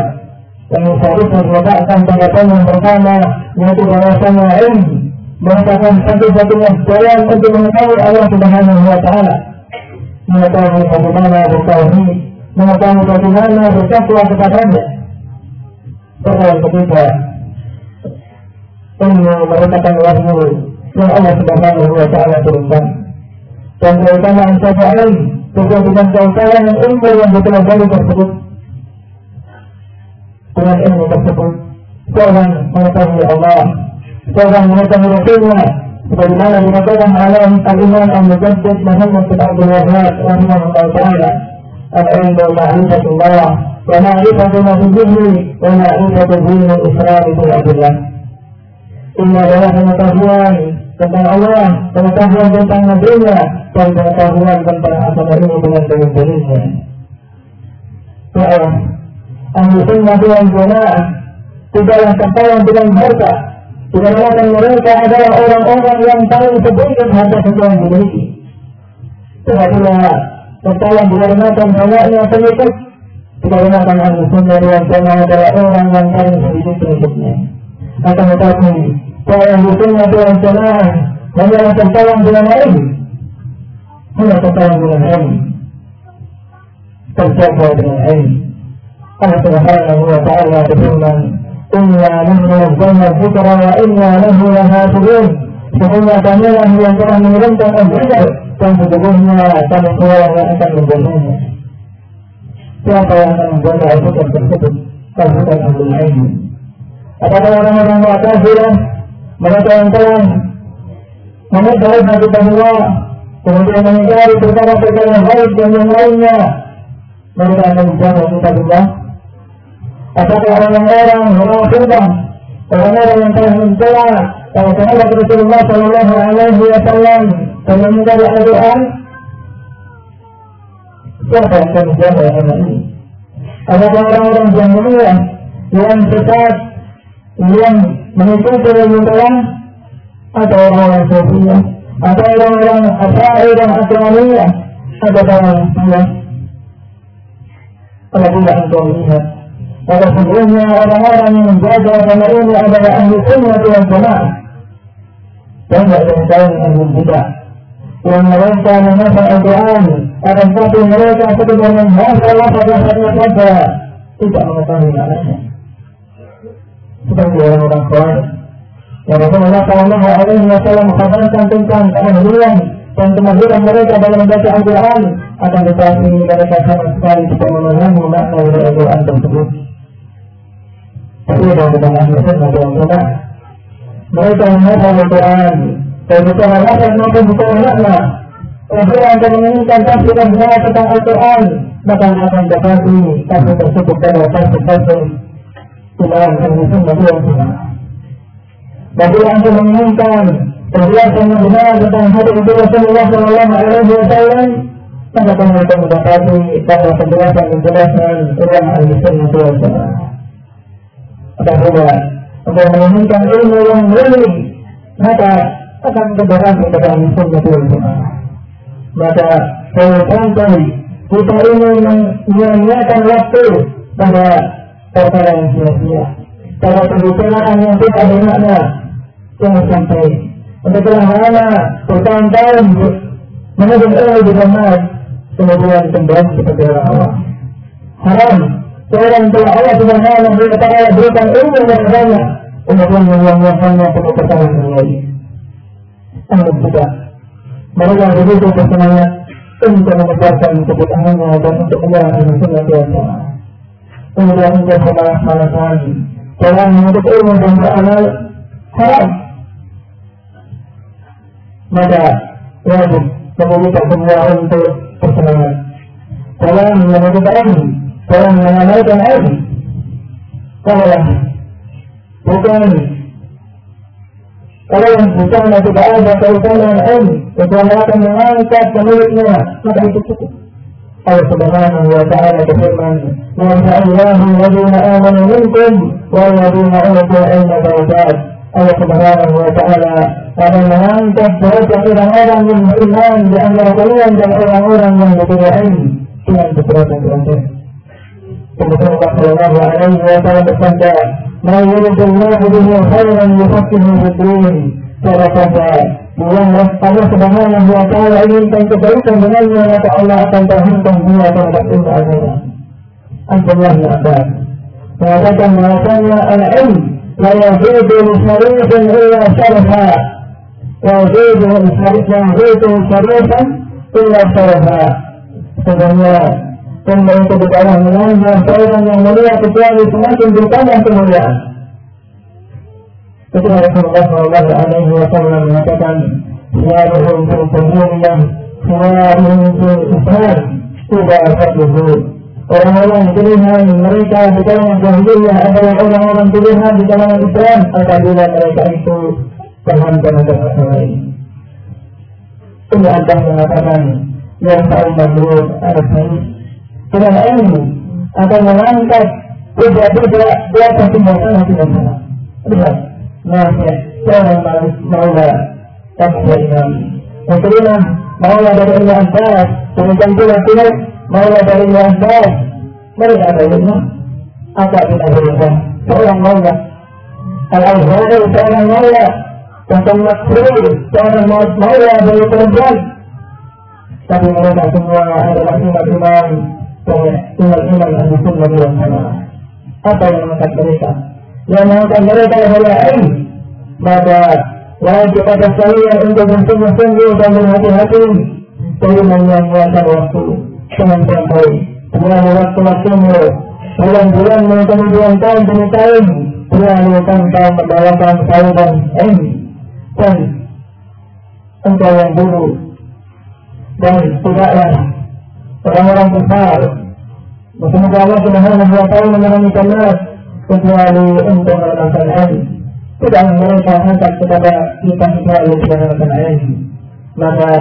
yang seharusnya meletakkan tanggapan yang pertama yaitu bahwasanya ilmu merupakan satu-satunya jalan untuk mengetahui Allah Subhanahu wa taala mengetahui bagaimana bertauhid, mengetahui bagaimana bertakwa kepadanya. Perkara ketiga, ilmu merupakan wahyu yang Allah Subhanahu wa taala turunkan. Dan keutamaan syafaat sesuai dengan keutamaan ilmu yang dipelajari tersebut. Dengan ilmu tersebut, seorang mengetahui Allah, seorang mengetahui Rasulullah, sebagaimana dikatakan oleh Al-Imam Al-Mujaddid Muhammad bin Abdul Wahab rahimahullah taala wa ma'rifatu nabiyyihi wa ma'rifatu din al-israr bil adillah ini adalah pengetahuan tentang Allah, pengetahuan tentang Nabi-Nya, dan pengetahuan tentang agama ini dengan dalil-dalilnya. Ya, ahli sunnah wal jamaah tidaklah tertolong dengan harta Dikarenakan mereka adalah orang-orang yang paling sedikit harta yang. Tidak pula tertolong dikarenakan banyaknya pengikut. Dikarenakan ahli sunnah yang jamaah adalah orang yang paling sedikit pengikutnya. Akan tetapi, para ahli sunnah yang jamaah hanyalah tertolong dengan ilmu. Hanya tertolong dengan ilmu. Terjaga dengan ilmu. Allah Subhanahu wa taala berfirman, Inna nahnu nazzalna dzikra wa inna lahu lahafizun. Sesungguhnya kami lah yang telah menurunkan al-Zikr dan sesungguhnya kami pula yang akan menjaganya. Siapa yang akan menjaga al-Zikr tersebut? Kalau bukan Abdul Ilmi. Apakah orang-orang Mu'tazilah mereka yang telah memegah kitabullah kemudian mengingkari perkara-perkara yang baik dan yang lainnya. Mereka akan menjaga kitabullah apakah orang-orang Rasulullah orang-orang yang telah mencela kalau sahabat Rasulullah Shallallahu Alaihi Wasallam dan meninggal doa? Siapa yang akan menjaga agama ini? Apakah orang-orang yang mulia yang sesat yang mengikuti yang atau orang-orang sosial atau orang-orang asal dan asramiyah atau orang-orang kalau tidak engkau lihat pada sebelumnya orang-orang yang menjaga agama ini adalah ahli sunnah wal jamaah. Dan tidak ada yang ahli bidah yang mereka menghafal Al-Quran akan tapi mereka sekedar menghafal lafaz-lafaznya saja tidak mengetahui maknanya seperti orang-orang Khawarij yang Rasulullah Shallallahu Alaihi Wasallam mengatakan tentang keahlian dan kemahiran mereka dalam membaca Al-Quran akan tetapi mereka sama sekali tidak memahami makna dari Al-Quran tersebut. Tapi ada bukan ahli sunnah dan mereka menghafal Al-Quran dan bukan alasan maupun bukan makna. Rasulullah akan menginginkan tafsir dan benar tentang Al-Quran maka akan dapati tafsir tersebut adalah tafsir-tafsir Dan sunnah yang benar. Menginginkan penjelasan yang benar tentang hadis itu Rasulullah Shallallahu Alaihi Wasallam maka kamu akan mendapati bahwa penjelasan penjelasan ulama ahli sunnah wal jamaah. Apabila untuk menginginkan ilmu yang mulia maka akan kebenaran kepada ahli sunnah wal jamaah. Maka kalau sampai kita ini menyanyiakan waktu pada perkara yang sia-sia, pada pembicaraan yang tidak bermakna, jangan sampai. Untuk lama bertahun-tahun menuntut ilmu di zaman kemudian kembali orang awam. Haram. Seorang telah Allah Subhanahu wa taala berikan ilmu yang banyak. Kemudian menyuang-nyuangkannya untuk bertahun lagi. Namun tidak mereka begitu bersemangat untuk mengejarkan kebutuhannya dan untuk menjalankan sunnah Kemudian untuk semalas-malasan dalam menuntut ilmu dan beramal haram maka wajib membuka semua untuk bersemangat dalam menuntut ilmu, dalam mengamalkan ilmu. Kalau bukan kalau yang bukan tidak ada kaitan dengan ilmu, kecuali akan mengangkat pemiliknya, maka itu cukup. قال سبحانه وتعالى كثيرا ما الله الذين آمنوا منكم والذين أوتوا العلم درجات. قال سبحانه وتعالى فمن لم تدرك إلى أمر من الإيمان بأن يقول أنت إلى أمر من بدون علم كما أنت تراك أنت أنت. ثم صلى الله عليه وسلم استمتع من يرد الله به خيرا يفقه في الدين. فلا تنفع Buanglah Allah subhanahu wa ta'ala inginkan kebaikan dengannya Maka Allah akan terhentang dia itu ilmu Abdullah bin Abbas Mengatakan bahwasanya al-ilm La yazidu sarifan illa sarfa Yazidu yazidu sarifan illa sarfa Sebenarnya Kembali kepada Allah Menanggung yang mulia kecuali semakin bertambah kemuliaan. Ketika Rasulullah Shallallahu Alaihi Wasallam mengatakan, "Siaruhum fil jahiliyah, siaruhum fil Islam, tidak fadluhu." Orang-orang pilihan mereka di kalangan jahiliyah adalah orang-orang pilihan di kalangan Islam apabila mereka itu paham terhadap masalah ini. Ini ada mengatakan yang tahu mabrur artinya dengan ilmu akan mengangkat tidak-tidak di atas timbangan tidak salah. Lihat, Yang kelima, maula dari Abbas, demikian pula dari Abbas. Mereka. Apa berikan? Seorang. Al-Azhari seorang seorang dari perempuan. Tapi mereka semua adalah imam-imam imam-imam ahli sunnah wal jamaah. Apa yang mereka? Yang mengangkat mereka adalah ilmu. Maka wajib pada saya untuk bersungguh-sungguh dan berhati-hati dari menyanyiakan waktu dengan sampai berlalu waktu-waktumu bulan-bulan kemudian tahun demi tahun berlalu tanpa membawakan dan ilmu dan engkau yang dulu dan tidaklah orang-orang besar. Semoga Allah Subhanahu wa taala menerangkan nas kecuali untuk melakukan Ali tidak mereka hantar kepada kita kecuali untuk melakukan Ali maka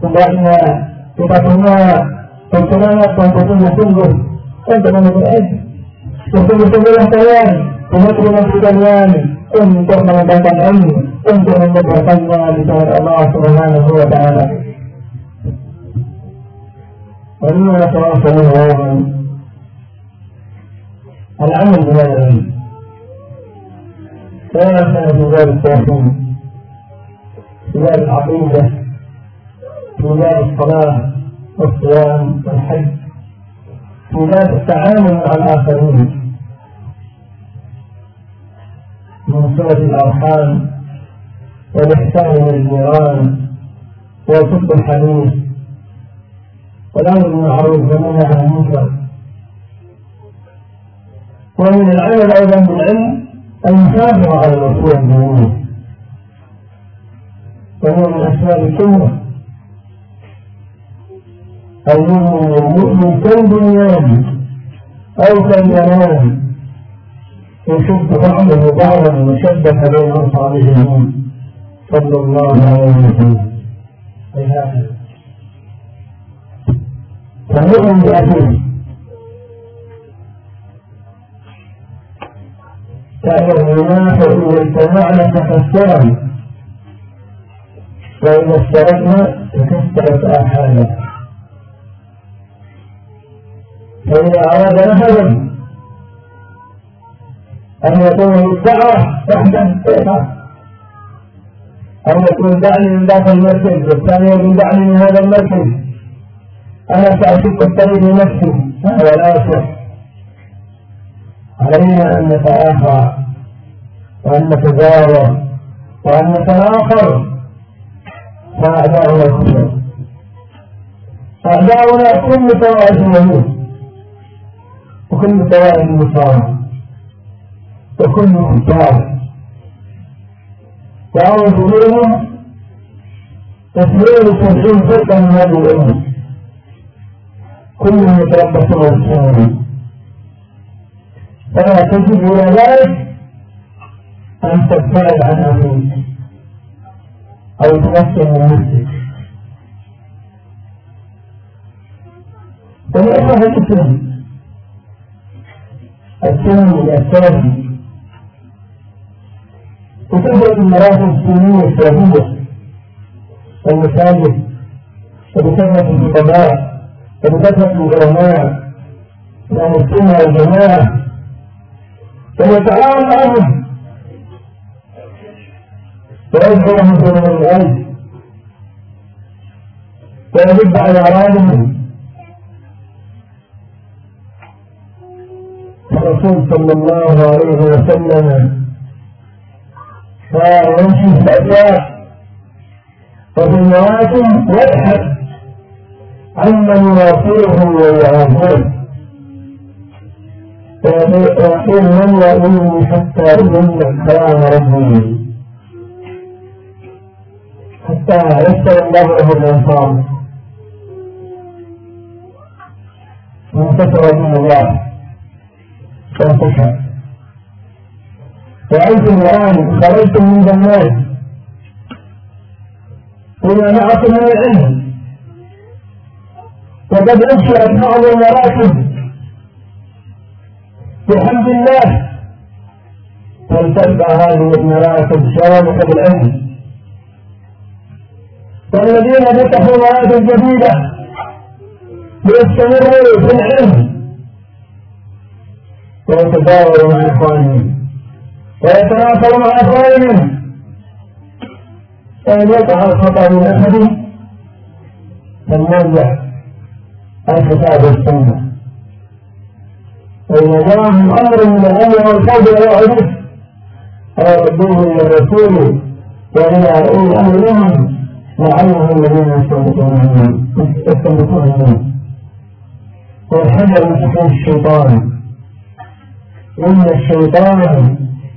sebaiknya kita semua punya perjuangan perjuangan sungguh untuk melakukan Ali sungguh-sungguhlah kalian pengetahuan kalian untuk mengadakan ilmu untuk menyebarkannya di tangan Allah Subhanahu wa taala. Wa inna sallallahu alaihi wa العمل بهذا سواء كان في باب التوحيد في باب العقيدة في باب الصلاة والصيام والحج. في باب التعامل مع الآخرين. من صلة الأرحام والإحسان للجيران وصدق الحديث. والأمر بالمعروف والنهي عن المنكر. ومن العمل أيضا بالعلم المحافظة على الأصول الدينية وهو من أسباب السنة المؤمن المؤمن كالبنيان أو كاليمان يشد بعضه بعضا وشبك بين أصابعه صلى الله عليه وسلم. فالمؤمن بأخيه إذا اجتمعنا تكسرا وإذا اشتركنا تكسرت أرحامنا فإذا أراد مثلا أن يكون الدعوة وحده فيقع أو يكون دعني من ذاك المركز والثاني يقول دعني من هذا المركز أنا سأشق الطريق لنفسي هذا لا يصلح علينا أن نتآخى وأن نتزاور وأن نتناصر فأعداؤنا الكفر أعداؤنا كل طوائف اليهود وكل طوائف النصارى وكل الكفار وأعوذ منهم تسليم سبعين فرقة من هذه الأمة كلهم يتربصون بالسنة فلا تجد إلى ذلك أن تبتعد عن أخيك أو تمثل من نفسك فلأسف الإسلام السني الثاني وتبدأ المراكز السنية الشامية المساجد وبكثرة الخطباء وبكثرة العلماء من السنة والجماعة. معهم ويدعو مثل الغيب ويرد على أعراضهم الرسول صلى الله عليه وسلم فيمشي في الأسواق وفي المواسم يبحث عمن يواصله ويعافيه. من يؤمنني حتى أذن كلام ربي حتى يسر الله له الانصار وانتصر من الله وانتشر وأنتم الآن خرجتم من جنات بما معكم من العلم وقد أنشأت بعض المراكز بحمد الله. فلتبقى هذه المراكز شامخة بالعلم والذين فتحوا مراكز جديدة ليستمروا في العلم. ويتداولوا مع إخوانهم. ويتناصر مع إخوانهم. فإن يقع الخطأ من أحد فلنرجع الكتاب والسنة وإذا جاءهم أمر من الأمر والخوف والعدو فيردوه إلى الرسول وإلى أولي الأمر منهم لعلهم الذين يستنبطون منهم والحجر من حكم الشيطان. إن الشيطان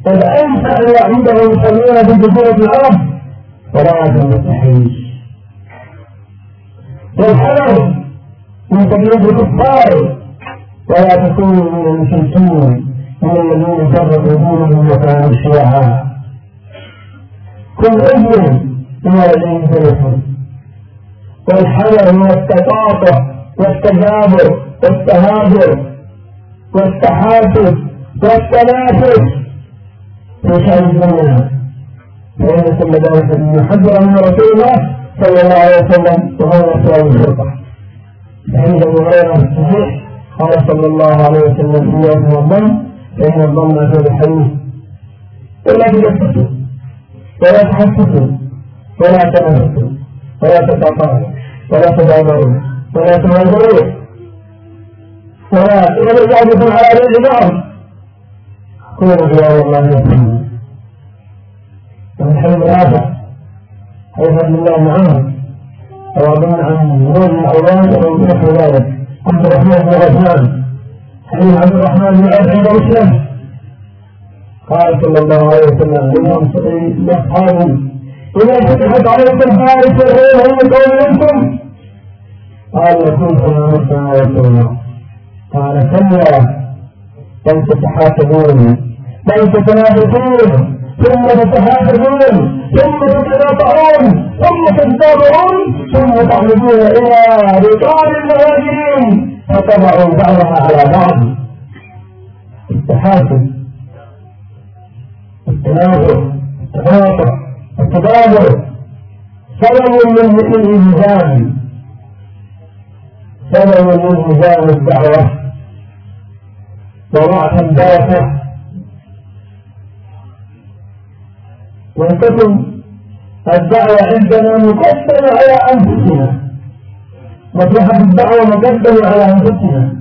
قد أنشأ عنده يصلون في جزيرة العرب صلاة التحريش. والحذر من تقليد الكفار ولا تكونوا من المشركين من الذين فرقوا دينهم وكانوا شيعا. كل اذن بما لديه فرحون والحذر من التقاطع والتجابر والتهاجر والتحاسس والتنافس. وشأن الدنيا فإن كل ذلك يحذر من رسول الله صلى الله عليه وسلم وهو أسوأ الفرقة عند أبو هريرة الصحيح قال صلى الله عليه وسلم إياكم والظن فإن الظن في الحديث. ولا تجسسوا ولا تحسسوا ولا تنافسوا ولا تتقاطعوا ولا تدابروا ولا تناظروا ولا تنظر بعضكم على رجل بعض كونوا خيار الله يفهمون والحلم الآخر حيث أن الله عنه وأظن عن نور الأولاد أو نحو ذلك عبد الرحمن. بن غزوان حديث عبد الرحمن بن عند مسلم قال صلى الله عليه وسلم لمن لاصحابه إذا فتحت عليكم فارس الروم هم قوم قال يكون مثل رسول الله قال كلا بل تتحاسبون. بل تتنافسون. ثم تتحاسبون ثم تتناطعون ثم تتابعون ثم تعرضون إلى رقاب المهاجرين فتضعوا بعضها على بعض. التحاسب التنافر التناطع التدابر سبب من الانهزام سبب من إنهزام الدعوة. وضعف البركه وتكن الدعوة عندنا مقدمة على أنفسنا. مصلحة الدعوة مقدمة على أنفسنا.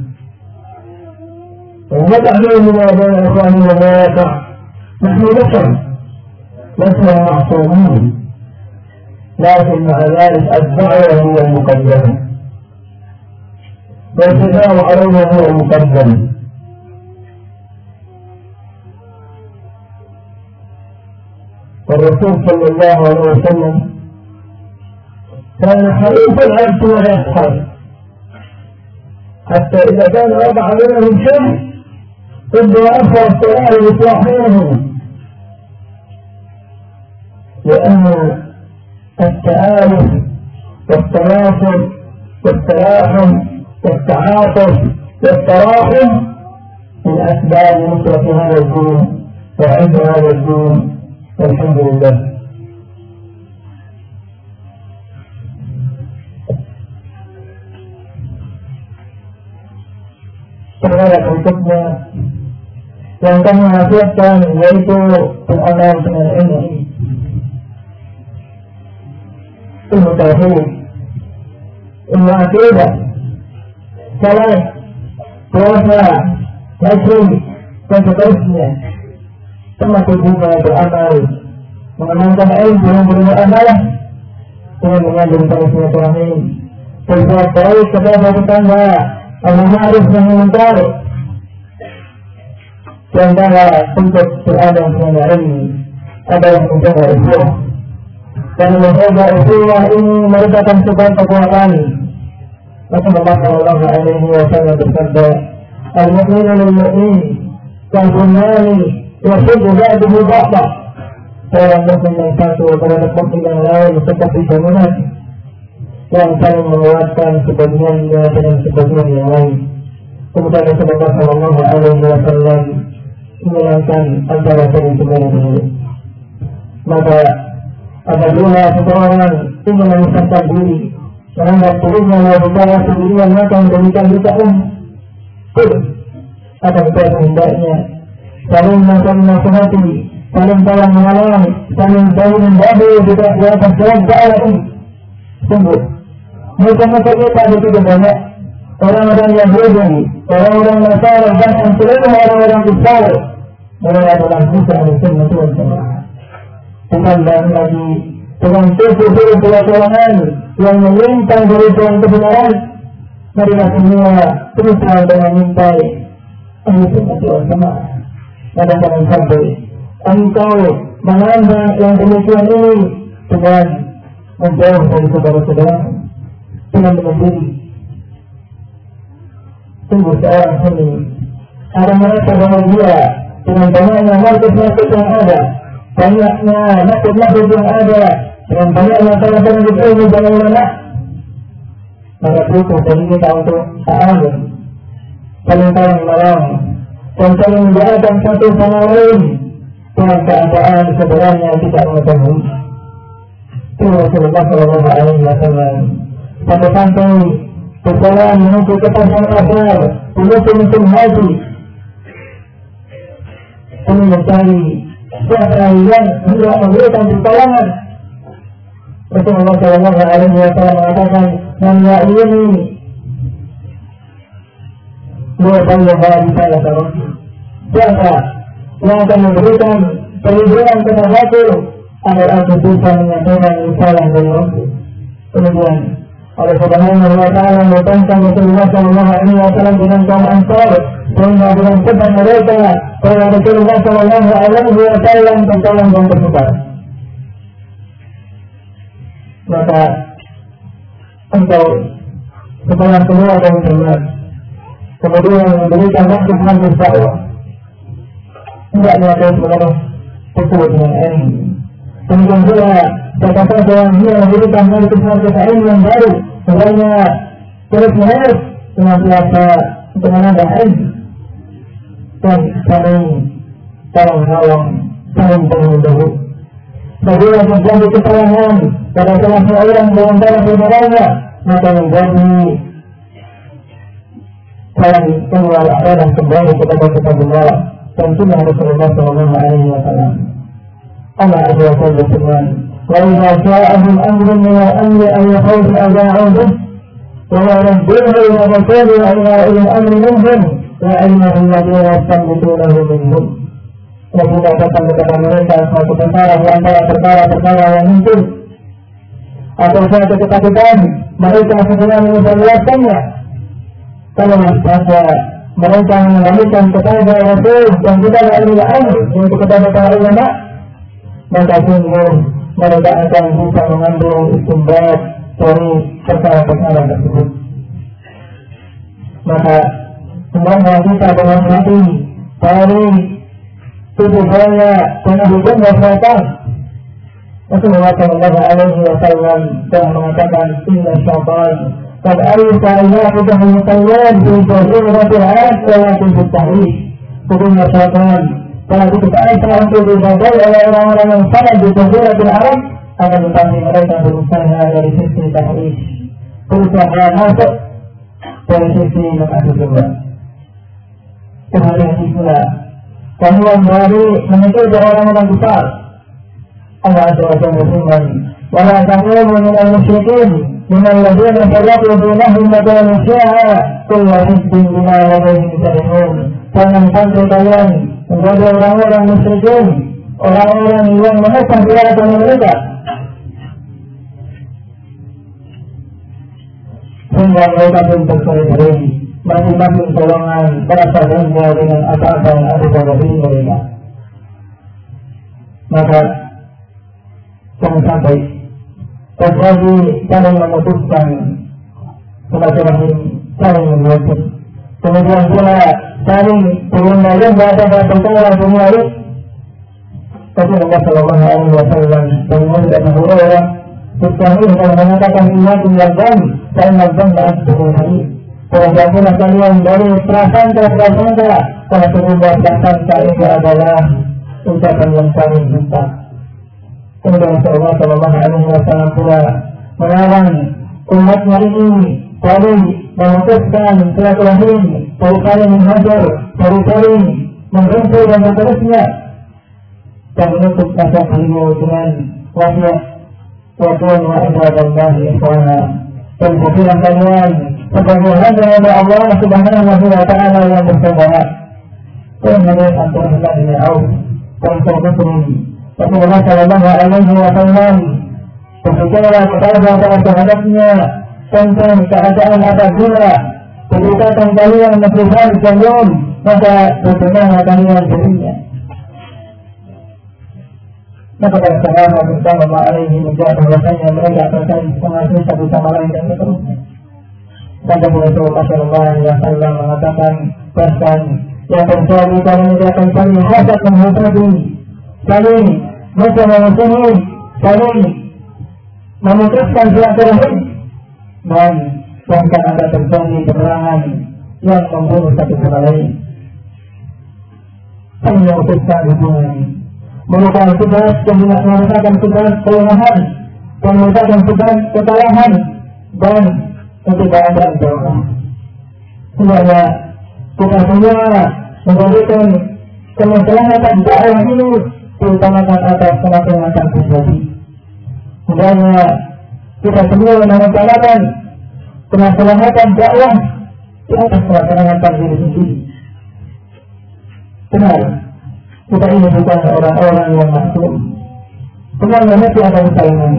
وما ما بين إخواننا وما يقع. نحن بشر. لسنا معصومين لكن مع ذلك الدعوة هي المقدمة. والكتاب علينا هو المقدم والرسول صلى الله عليه وسلم كان حريصا على اتباع اصحابه حتى إذا كان وضع بينهم شيء قد اخر الصلاه الاصلاح بينهم. لأن التآلف والتناصر والتلاحم والتعاطف والتراحم من أسباب نصرة هذا الدين وعز هذا الدين. الحمد لله terhadap untuknya yang kami hasilkan yaitu pengamal dengan ilmu ilmu tauhid ilmu akidah salat puasa haji dan seterusnya termasuk juga beramal mengenalkan ilmu yang beramal dengan mengandung silaturahmi berbuat baik kepada tetangga al-ma'ruf yang mengingkar di antara bentuk berada dengan ilmu adalah menjaga Islam. Dan menjaga Islam ini merupakan sebuah kekuatan. Rasulullah Shallallahu Alaihi Wasallam bersabda al-mu'minu lil-mu'min kal-bunani يشد بعضه بعضا seorang muslim yang satu terhadap muslim yang lain seperti bangunan yang saling menguatkan sebagiannya dengan sebagian yang lain. Kemudian Rasulullah Shallallahu Alaihi Wasallam menyenangkan antara satu dengan lain. Maka apabila seseorang ingin memisahkan diri menganggap dirinya yang bicara sendirian maka demikian tidaklah. Akan tetapi hendaknya saling saling nasihati, saling tolong menolong, saling saling membantu tidak di atas jalan dakwah ini. Sungguh, mereka-mereka kita begitu banyak. Orang-orang yang Yahudi, orang-orang Nasara dan seluruh orang-orang besar mereka adalah bisa sunnah Tuhan. Bukan lagi dengan tujuh perjuangan yang menyimpang dari Tuhan kebenaran. Mereka semua terus dengan mintai ahli sunnah Tuhan Jemaah kadang-kadang sampai engkau menganggap yang demikian ini dengan menjauh dari saudara-saudara dengan menundiri tunggu seorang ini ada mereka bahagia dengan banyaknya markas-markas yang ada banyaknya markas-markas yang ada dengan banyaknya salah-salah ilmu dan ulama maka butuh dari kita untuk ta'awun saling tolong menolong dan saling mendoakan satu sama lain dengan keadaan sebenarnya tidak mengetahui. Itu Rasulullah Shallallahu Alaihi Wasallam. Sampai-sampai berjalan menuju ke pasar asal, menuju musim haji. Kami mencari siapa yang hendak memberikan pertolongan. Rasulullah Shallallahu Alaihi Wasallam mengatakan, "Man ya'ini dua kali hari saya terus. Siapa yang akan memberikan perlindungan agar aku bisa risalah dari Rasul. Kemudian Subhanahu wa taala Rasulullah sallallahu alaihi wasallam dengan kaum Ansar sehingga dengan sebab mereka Rasulullah sallallahu alaihi wasallam tertolong dan tersebar. Maka engkau setelah keluar dari jemaat kemudian memberikan waktu hampir dakwah tidak melakukan sebenarnya tersebut dengan ilmu. Kemudian pula siapa saja yang dia memberikan dari kesehatan ilmu yang baru. Sebenarnya terus menerus senantiasa untuk menambah ilmu. Dan saling tolong menolong saling tolong Apabila terjadi kesalahan pada salah seorang di antara saudaranya, maka menjadi saling keluar adalah kembali kepada kita Allah dan sunnah Rasulullah Sallallahu Alaihi Wasallam. Allah Azza wa Jalla berfirman, وإذا جاءهم أمر من الأمر أن يخوف أذاعوا به وينبئه إلى الرسول وإلى أولي الأمر منهم وعلمه الذين يستنبطونه منهم dan tidak datang kepada mereka suatu perkara di antara perkara-perkara yang muncul atau suatu ketakutan mereka segera menjelaskannya kalau saja mereka mengembalikan kepada Rasul dan kepada ilmu amr untuk kepada para ulama maka sungguh mereka akan bisa mengambil istimbat dari perkara-perkara tersebut. Maka semuanya kita dengan hati dari tubuh saya dengan hukumnya syaitan Rasulullah Shallallahu telah mengatakan Inna syaitan قد أرسل يأخذه المسلم في جزيرة العرب ولكن في التحريف hukumnya syaitan telah diketahui untuk dibagai oleh orang-orang yang sangat di jaziratul Arab akan tetapi mereka berusaha dari sisi tahrif berusaha masuk dari sisi mengadu domba kemudian pula Kemudian dari mengikuti orang-orang besar. Allah Azza wa Jalla berfirman, ولا تكونوا من المشركين من الذين فرقوا دينهم بدون شيعا كل حزب بما لديهم فرحون فمن تنظر kalian menjadi orang-orang musyrikin orang-orang yang menentang keberadaan mereka sehingga mereka pun berkeliling masing-masing golongan merasa bangga dengan apa-apa yang ada pada mereka maka jangan sampai terjadi saling memutuskan silaturahim saling membuat kemudian pula saling berlomba-lomba pada perkara duniawi Rasulullah Shallallahu Alaihi Wasallam dan Nabi Abu Hurairah Sesungguhnya mengatakan iman yang dan saya nazar dan hadis Perhatian kalian dari prasangka-prasangka Karena sebuah prasangka itu adalah ucapan yang paling buta Kemudian Rasulullah Shallallahu Alaihi Wasallam pula melarang umatnya ini dari memutuskan silaturahim, dari saling menghajar, dari menghentai dan seterusnya dan menutup masa beliau dengan wasiat wa kunu ibadallahi ikhwana dan bukiran kalian sebagai hamba Allah Subhanahu wa taala yang bersaudara. Kemudian antara kita dengan Auf dan Muslim. Rasulullah Shallallahu Alaihi Wasallam berbicara kepada para sahabatnya tentang keadaan apabila kedekatan kalian masih belum maka bagaimana kalian dirinya. Maka para sahabat bersama alaihi menjawab bahwasanya mereka akan mengasihi satu sama lain dan seterusnya. Sampai Rasulullah Shallallahu Alaihi Wasallam mengatakan bahkan yang terjadi kalau ini akan saling hasad menghasadi, saling memusuhi, saling memutuskan silaturahim. Dan bahkan ada terjadi peperangan yang membunuh satu sama lain. Memutuskan hubungan. Merupakan tugas dan merupakan tugas kelemahan dan merupakan tugas kesalahan dan ketika ada doa. Semoga kita semua menjadikan kemaslahatan dakwah ini diutamakan atas kemaslahatan pribadi. Sebenarnya kita semua menetapkan kemaslahatan dakwah di atas kemaslahatan diri sendiri. Benar, kita ini bukan orang-orang yang maksum. Benar mengerti apa kesalahan.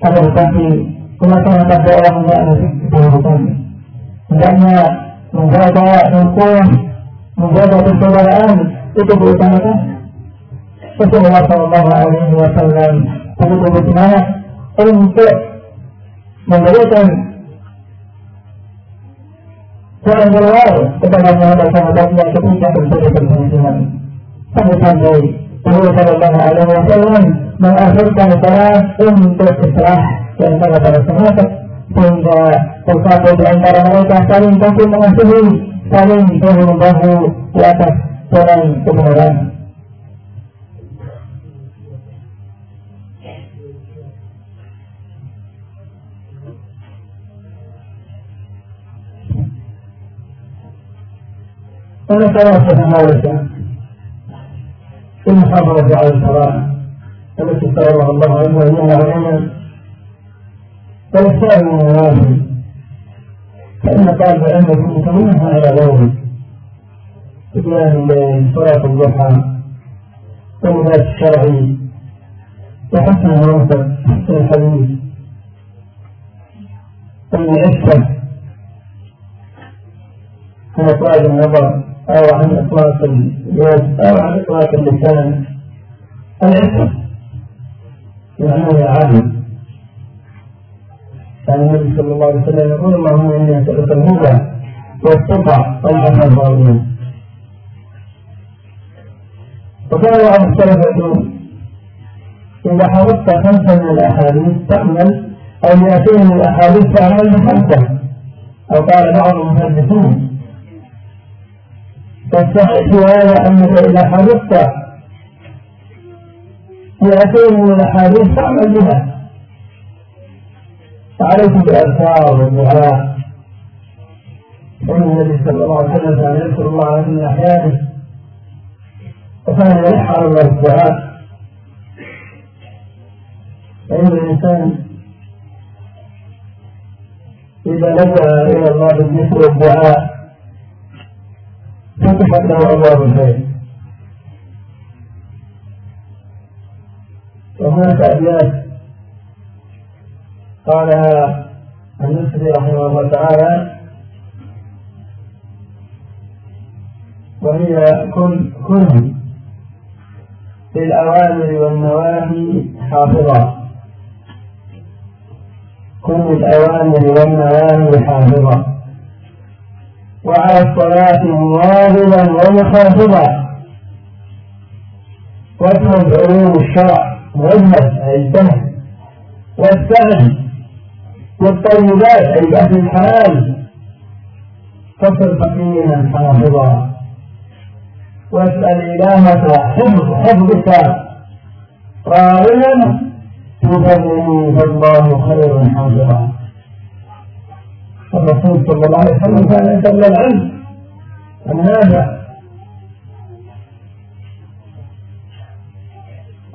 Akan tetapi kemaslahatan dakwah tidak dilakukan. Hendaknya menjaga hukum, menjaga persaudaraan itu diutamakan. Rasulullah Shallallahu Alaihi Wasallam begitu semangat untuk memberikan jalan keluar kepada sahabat-sahabatnya ketika terjadi perselisihan. Sampai-sampai Rasulullah Shallallahu Alaihi Wasallam mengakhirkan salat untuk islah di antara para sahabat sehingga bersatu di antara mereka saling kasih mengasihi, saling bahu bahu di atas jalan kebenaran. ونتواصل ذلك في المحافظة على الصلاة. التي فرضها الله عز وجل علينا فالإسلام من الواجب فإن طالب العلم يكون على ذلك الليل صلاة الضحى. والناس الشرعي وحسن المنطق حسن الحديث. والعفة عن إطلاق النظر. أو عن إطلاق اليد أو عن إطلاق اللسان. العفة. يعني عالم كان النبي صلى الله عليه وسلم يقول اللهم إني أسألك الهدى والتقى. والعفو الظالمين. وكان بعض السلف يقول إذا حفظت خمسا من الأحاديث تعمل أو مئتين من الأحاديث تعمل بخمسة. أو قال بعض المحدثين فالصحيح هذا أنك إذا حفظت مئتين من الأحاديث تعمل بها. فعليك بالأذكار والدعاء فإن النبي صلى الله عليه وسلم كان يذكر الله كل أحيانه. وكان يلح على الله الدعاء. فإن الإنسان إذا لجأ إلى الله بالذكر والدعاء فتحت له أبواب الخير وهناك أبيات قالها المصري رحمه الله تعالى وهي كن كن للأوامر والنواهي حافظا كن للأوامر والنواهي حافظا. وعلى الصلاة مواظبا ومحافظا وافهم علوم الشرع واجهد أي الجهل والسهل والطيبات أي أهل الحلال. فصل فقيها حافظا. واسأل إلهك حفظ حفظك. راغبا تفضله فالله خير حافظا. الرسول صلى الله عليه وسلم كان يتبع العلم. النافع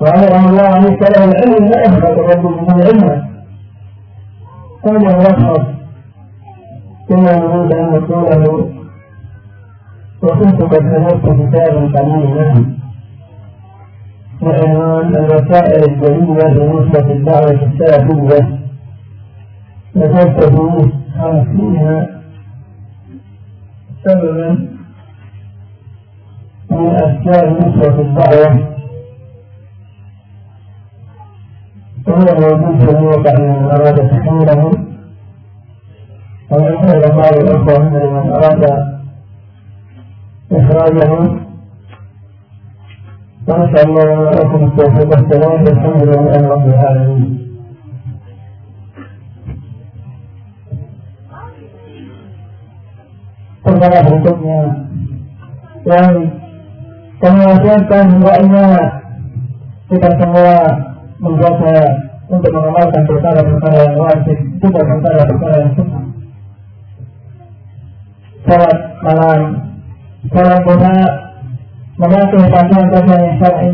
وأمر الله عليك له العلم لا يفقد الرجل من علمه كان يلخص كما نريد أن نقوله وكنت قد كتبت كتابا قليلا. بعنوان الوسائل الجديدة لنصرة الدعوة السلفية ذكرت فيه خمسين سببا من أسباب نصرة الدعوة وهو موجود في الواقع من أراد تحميله ويحمل بعض الأخوة من أراد إخراجه. ونسأل الله لكم التوفيق والسلام والحمد لله رب العالمين. Perkara berikutnya yang kemungkinan hendaknya kita semua menjaga untuk mengamalkan perkara-perkara yang wajib juga perkara-perkara yang sunnah. Salat malam, salat duha, memakai pakaian pakaian yang syar'i,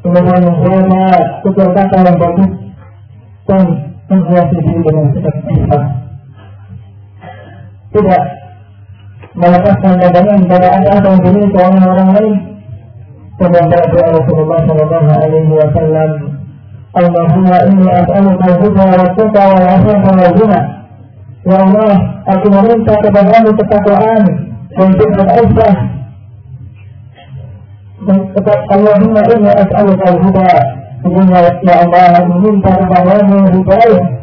kemudian menjaga tutur kata yang bagus, dan menghiasi diri dengan sifat tidak melepaskan dagangan kepada anda atau dimiliki oleh orang lain. Sedang doa Rasulullah Alaihi Wasallam Allahumma inni as'aluka al-huda wa tuqa wa al-afifa wa al Ya Allah, aku meminta kepadamu ketakwaan dan juga al Allahumma inni as'aluka al-huda. Sesungguhnya ya Allah meminta kepadamu hidayah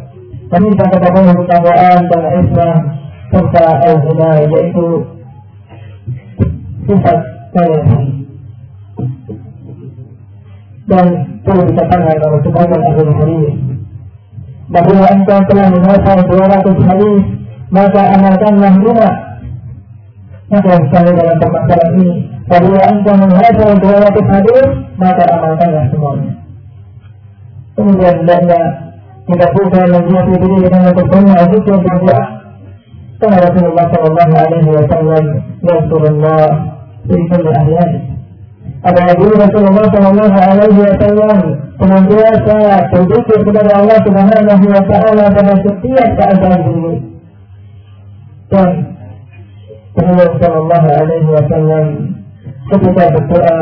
meminta kepadamu ketakwaan dan Islam serta al-huda yaitu sifat kalian dan perlu dikatakan oleh sebagian ahli hadis bahwa engkau telah menghafal 200 hadis maka amalkanlah lima maka sekali dalam permasalahan ini apabila engkau menghafal 200 hadis maka amalkanlah semuanya kemudian hendaknya tidak bisa menjadi diri dengan bertanya zikir berdoa karena Rasulullah Shallallahu Alaihi Wasallam ya Rasulullah fi kulli ahyani ada Nabi Rasulullah Shallallahu Alaihi Wasallam senantiasa berzikir kepada Allah Subhanahu Wa Taala pada setiap keadaan ini. Dan Rasulullah Shallallahu Alaihi Wasallam ketika berdoa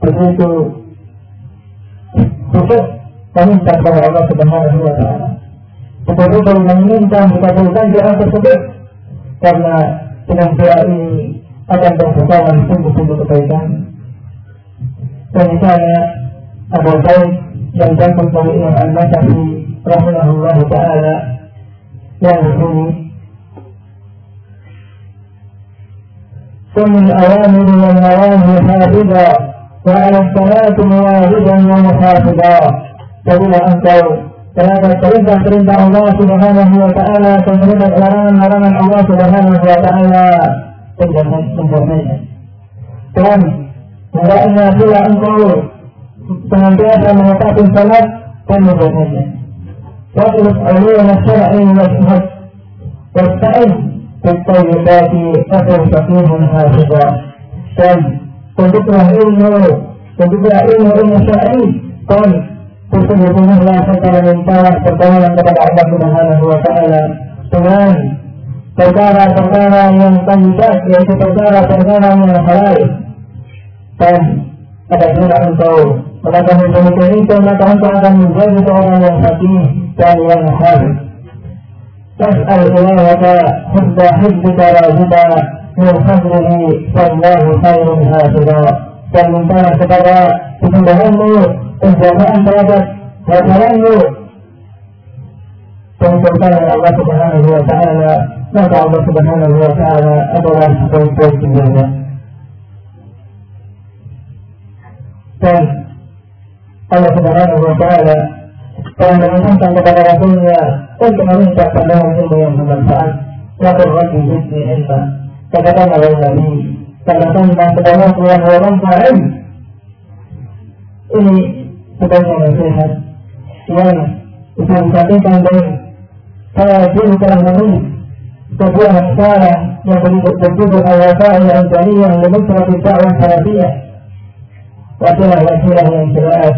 begitu khusus meminta kepada Allah Subhanahu Wa Taala. Betul-betul meminta dikabulkan doa tersebut karena dengan doa ini akan berkembang sungguh-sungguh kebaikan وكان أبو زيد لم تكن طريقا النسفي رحمه الله تعالى يقول كن الأوامر والنواهي حافظا وعلى الصلاة مواهبا ومحافظا فبلا أنت Kenapa perintah-perintah Allah Subhanahu wa taala dan larangan-larangan Allah Subhanahu wa taala sempurna. Dan hendaknya pula engkau senantiasa mengatakan salat dan membacanya. Watruk aliyah syar'i Wasta'in Akhir fakihun hafidha Dan Tentulah ilmu Tentulah ilmu ilmu syar'i Dan Sesungguhnya kita meminta pertolongan kepada Allah Subhanahu wa Ta'ala dengan perkara-perkara yang tanjak, yaitu perkara-perkara yang halal. Dan pada Tuhan engkau, maka kami itu, maka engkau akan menjadi seorang yang fakih dan yang hal. Tas'al ilahaka hubba hubbika rajita min fadlihi sallahu yang hafidha. Dan minta kepada Tuhan penjagaan terhadap hafalanmu dan Allah Subhanahu wa taala maka Allah Subhanahu wa taala adalah sebaik-baik penjaga dan Allah Subhanahu wa taala telah meminta kepada Rasulnya untuk meminta pandangan ilmu yang bermanfaat. Wakil Rabbi Hidni Ilma. Katakan oleh Nabi, katakanlah kepada Tuhan orang lain. Ini sebagai nasihat yang bisa disampaikan dari saya dulu telah menulis sebuah masalah yang berjudul Al-Wafa'i Al-Antaniyah Lemitra Dakwah Salafiyah wasilah-wasilah yang jelas.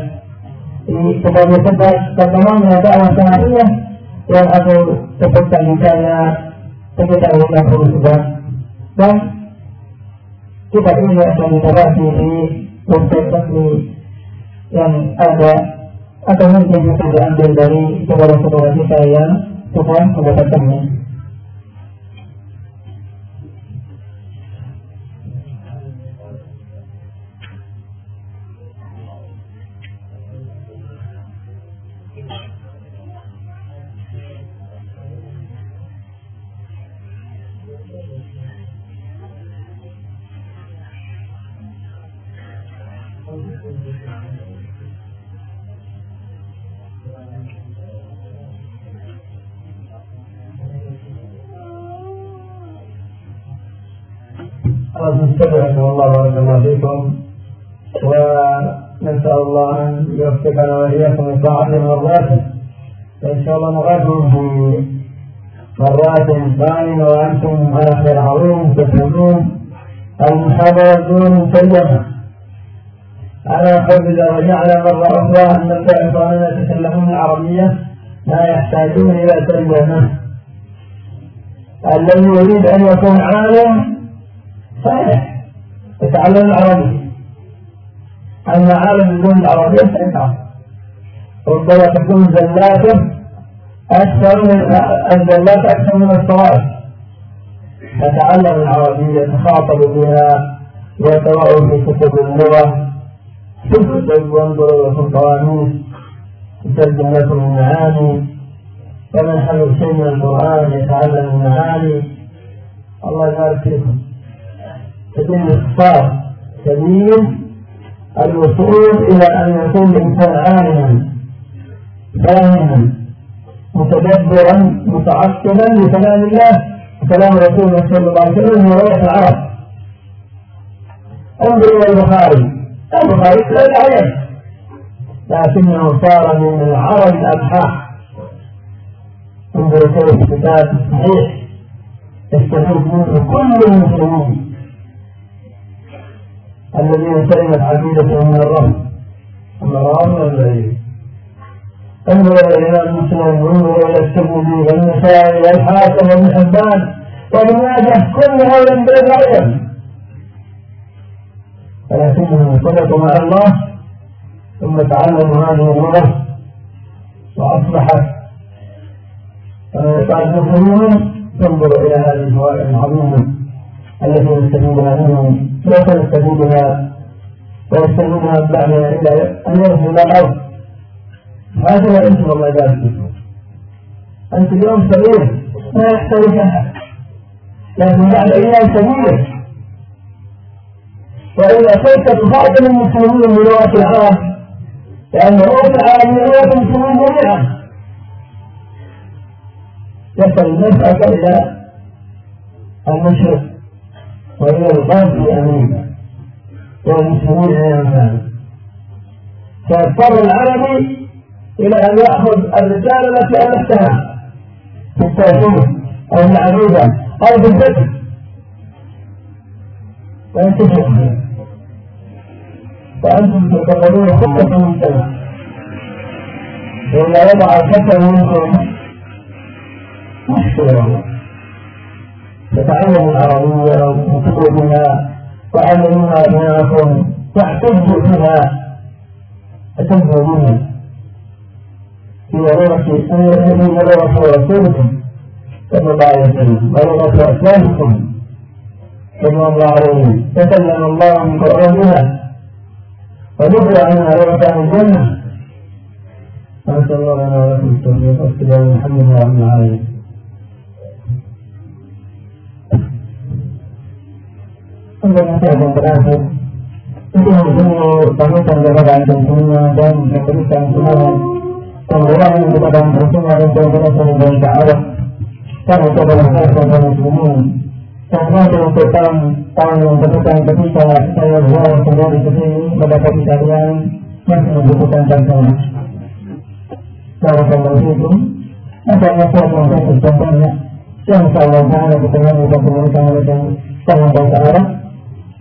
Sebagai sebab pertemuannya dakwah sanatiyah yang aku sebutkan di sana sekitar 50 sebab dan kita ini akan dibahas di website resmi yang ada atau mungkin bisa diambil dari saudara-saudara kita yang sudah mendapatkannya. فيكم ونسأل الله أن يوفقنا وإياكم لطاعة مرضاته فإن شاء الله نراكم في مرات ثانية وأنتم على خير عظيم تفهمون المحاضرة دون مسلمة على قبل وجعل مرة أخرى أن نبدأ إخواننا يتكلمون العربية. لا يحتاجون إلى ترجمة. الذي يريد أن يكون عالم صحيح. يتعلم العربية أما عالم بدون العربية فإنه ربما تكون زلاته أكثر من الزلات أكثر من الصوائب يتعلم العربية يتخاطب بها ويقرأ في كتب اللغة. كتب وانظر في القوانين يترجم لكم المعاني. ومن حمل شيء من القرآن يتعلم المعاني. الله يبارك فيكم. سبيل الاختصار سبيل الوصول إلى أن يكون الإنسان عالما فاهما متدبرا متعقلا لكلام الله وكلام رسوله صلى الله عليه وسلم ورواية العرب. انظر إلى البخاري. البخاري لا يعرف. لكنه صار من العرب الأبحاح. انظر كيف الكتاب الصحيح يستفيد منه كل المسلمين. الذين سلمت عقيدتهم من الرب. المرام والبعيد انظر إلى الإمام مسلم وانظر إلى الترمذي والنسائي والحاكم وابن حبان وابن ماجه كل هؤلاء بلد العلم ولكنهم صدقوا مع الله ثم تعلموا هذه اللغة وأصبحت تعرفون تنظر إلى هذه الفوائد العظيمه التي نستفيدها منهم. وسنستفيدها ويستفيدها بعدها إلى أن يرسل إلى الأرض. هذا الله يبارك فيكم أنت اليوم صغير ما يحتاج أحد. لكن بعد أيام كبير وإذا كنت تخاطب المسلمين من لغه العرب لأن لغة العرب هي لغة المسلمين جميعا. يصل المسألة إلى المشرق. في أمريكا والمسلمين إلى أمريكا فاضطر العربي إلى أن يأخذ الرسالة التي ألفتها. في التوحيد أو العقيدة أو في الذكر وينتشر فيها فأنتم تعتبرون خطة من سنة وإذا وضع الفتى منكم مشكلة تتعلم العربية وتكتب بها وعلموها أبناءكم تحتج بها. تتبع بها. في ورقة في ورقة رسولكم صلى الله عليه وسلم. ورقة أسلافكم صلى الله عليه تكلم الله من قرآنها. وذكر عنها ورقة عن الجنة. نسأل الله لنا ولكم التوفيق والسلام محمد وعلى العالمين yang terakhir itu menjemur kami tenggara tentunya dan memberikan semua penggunaan kepada bersama dan saudara saudara ke arah karena saudara saudara muslimin karena tuntutan tahun yang tentukan ketika saya jual kembali ke sini pada kalian masih membutuhkan tantangan kalau kalau itu ada masalah yang saya banyak yang saya kita teman kita komunikasi dengan tangan bahasa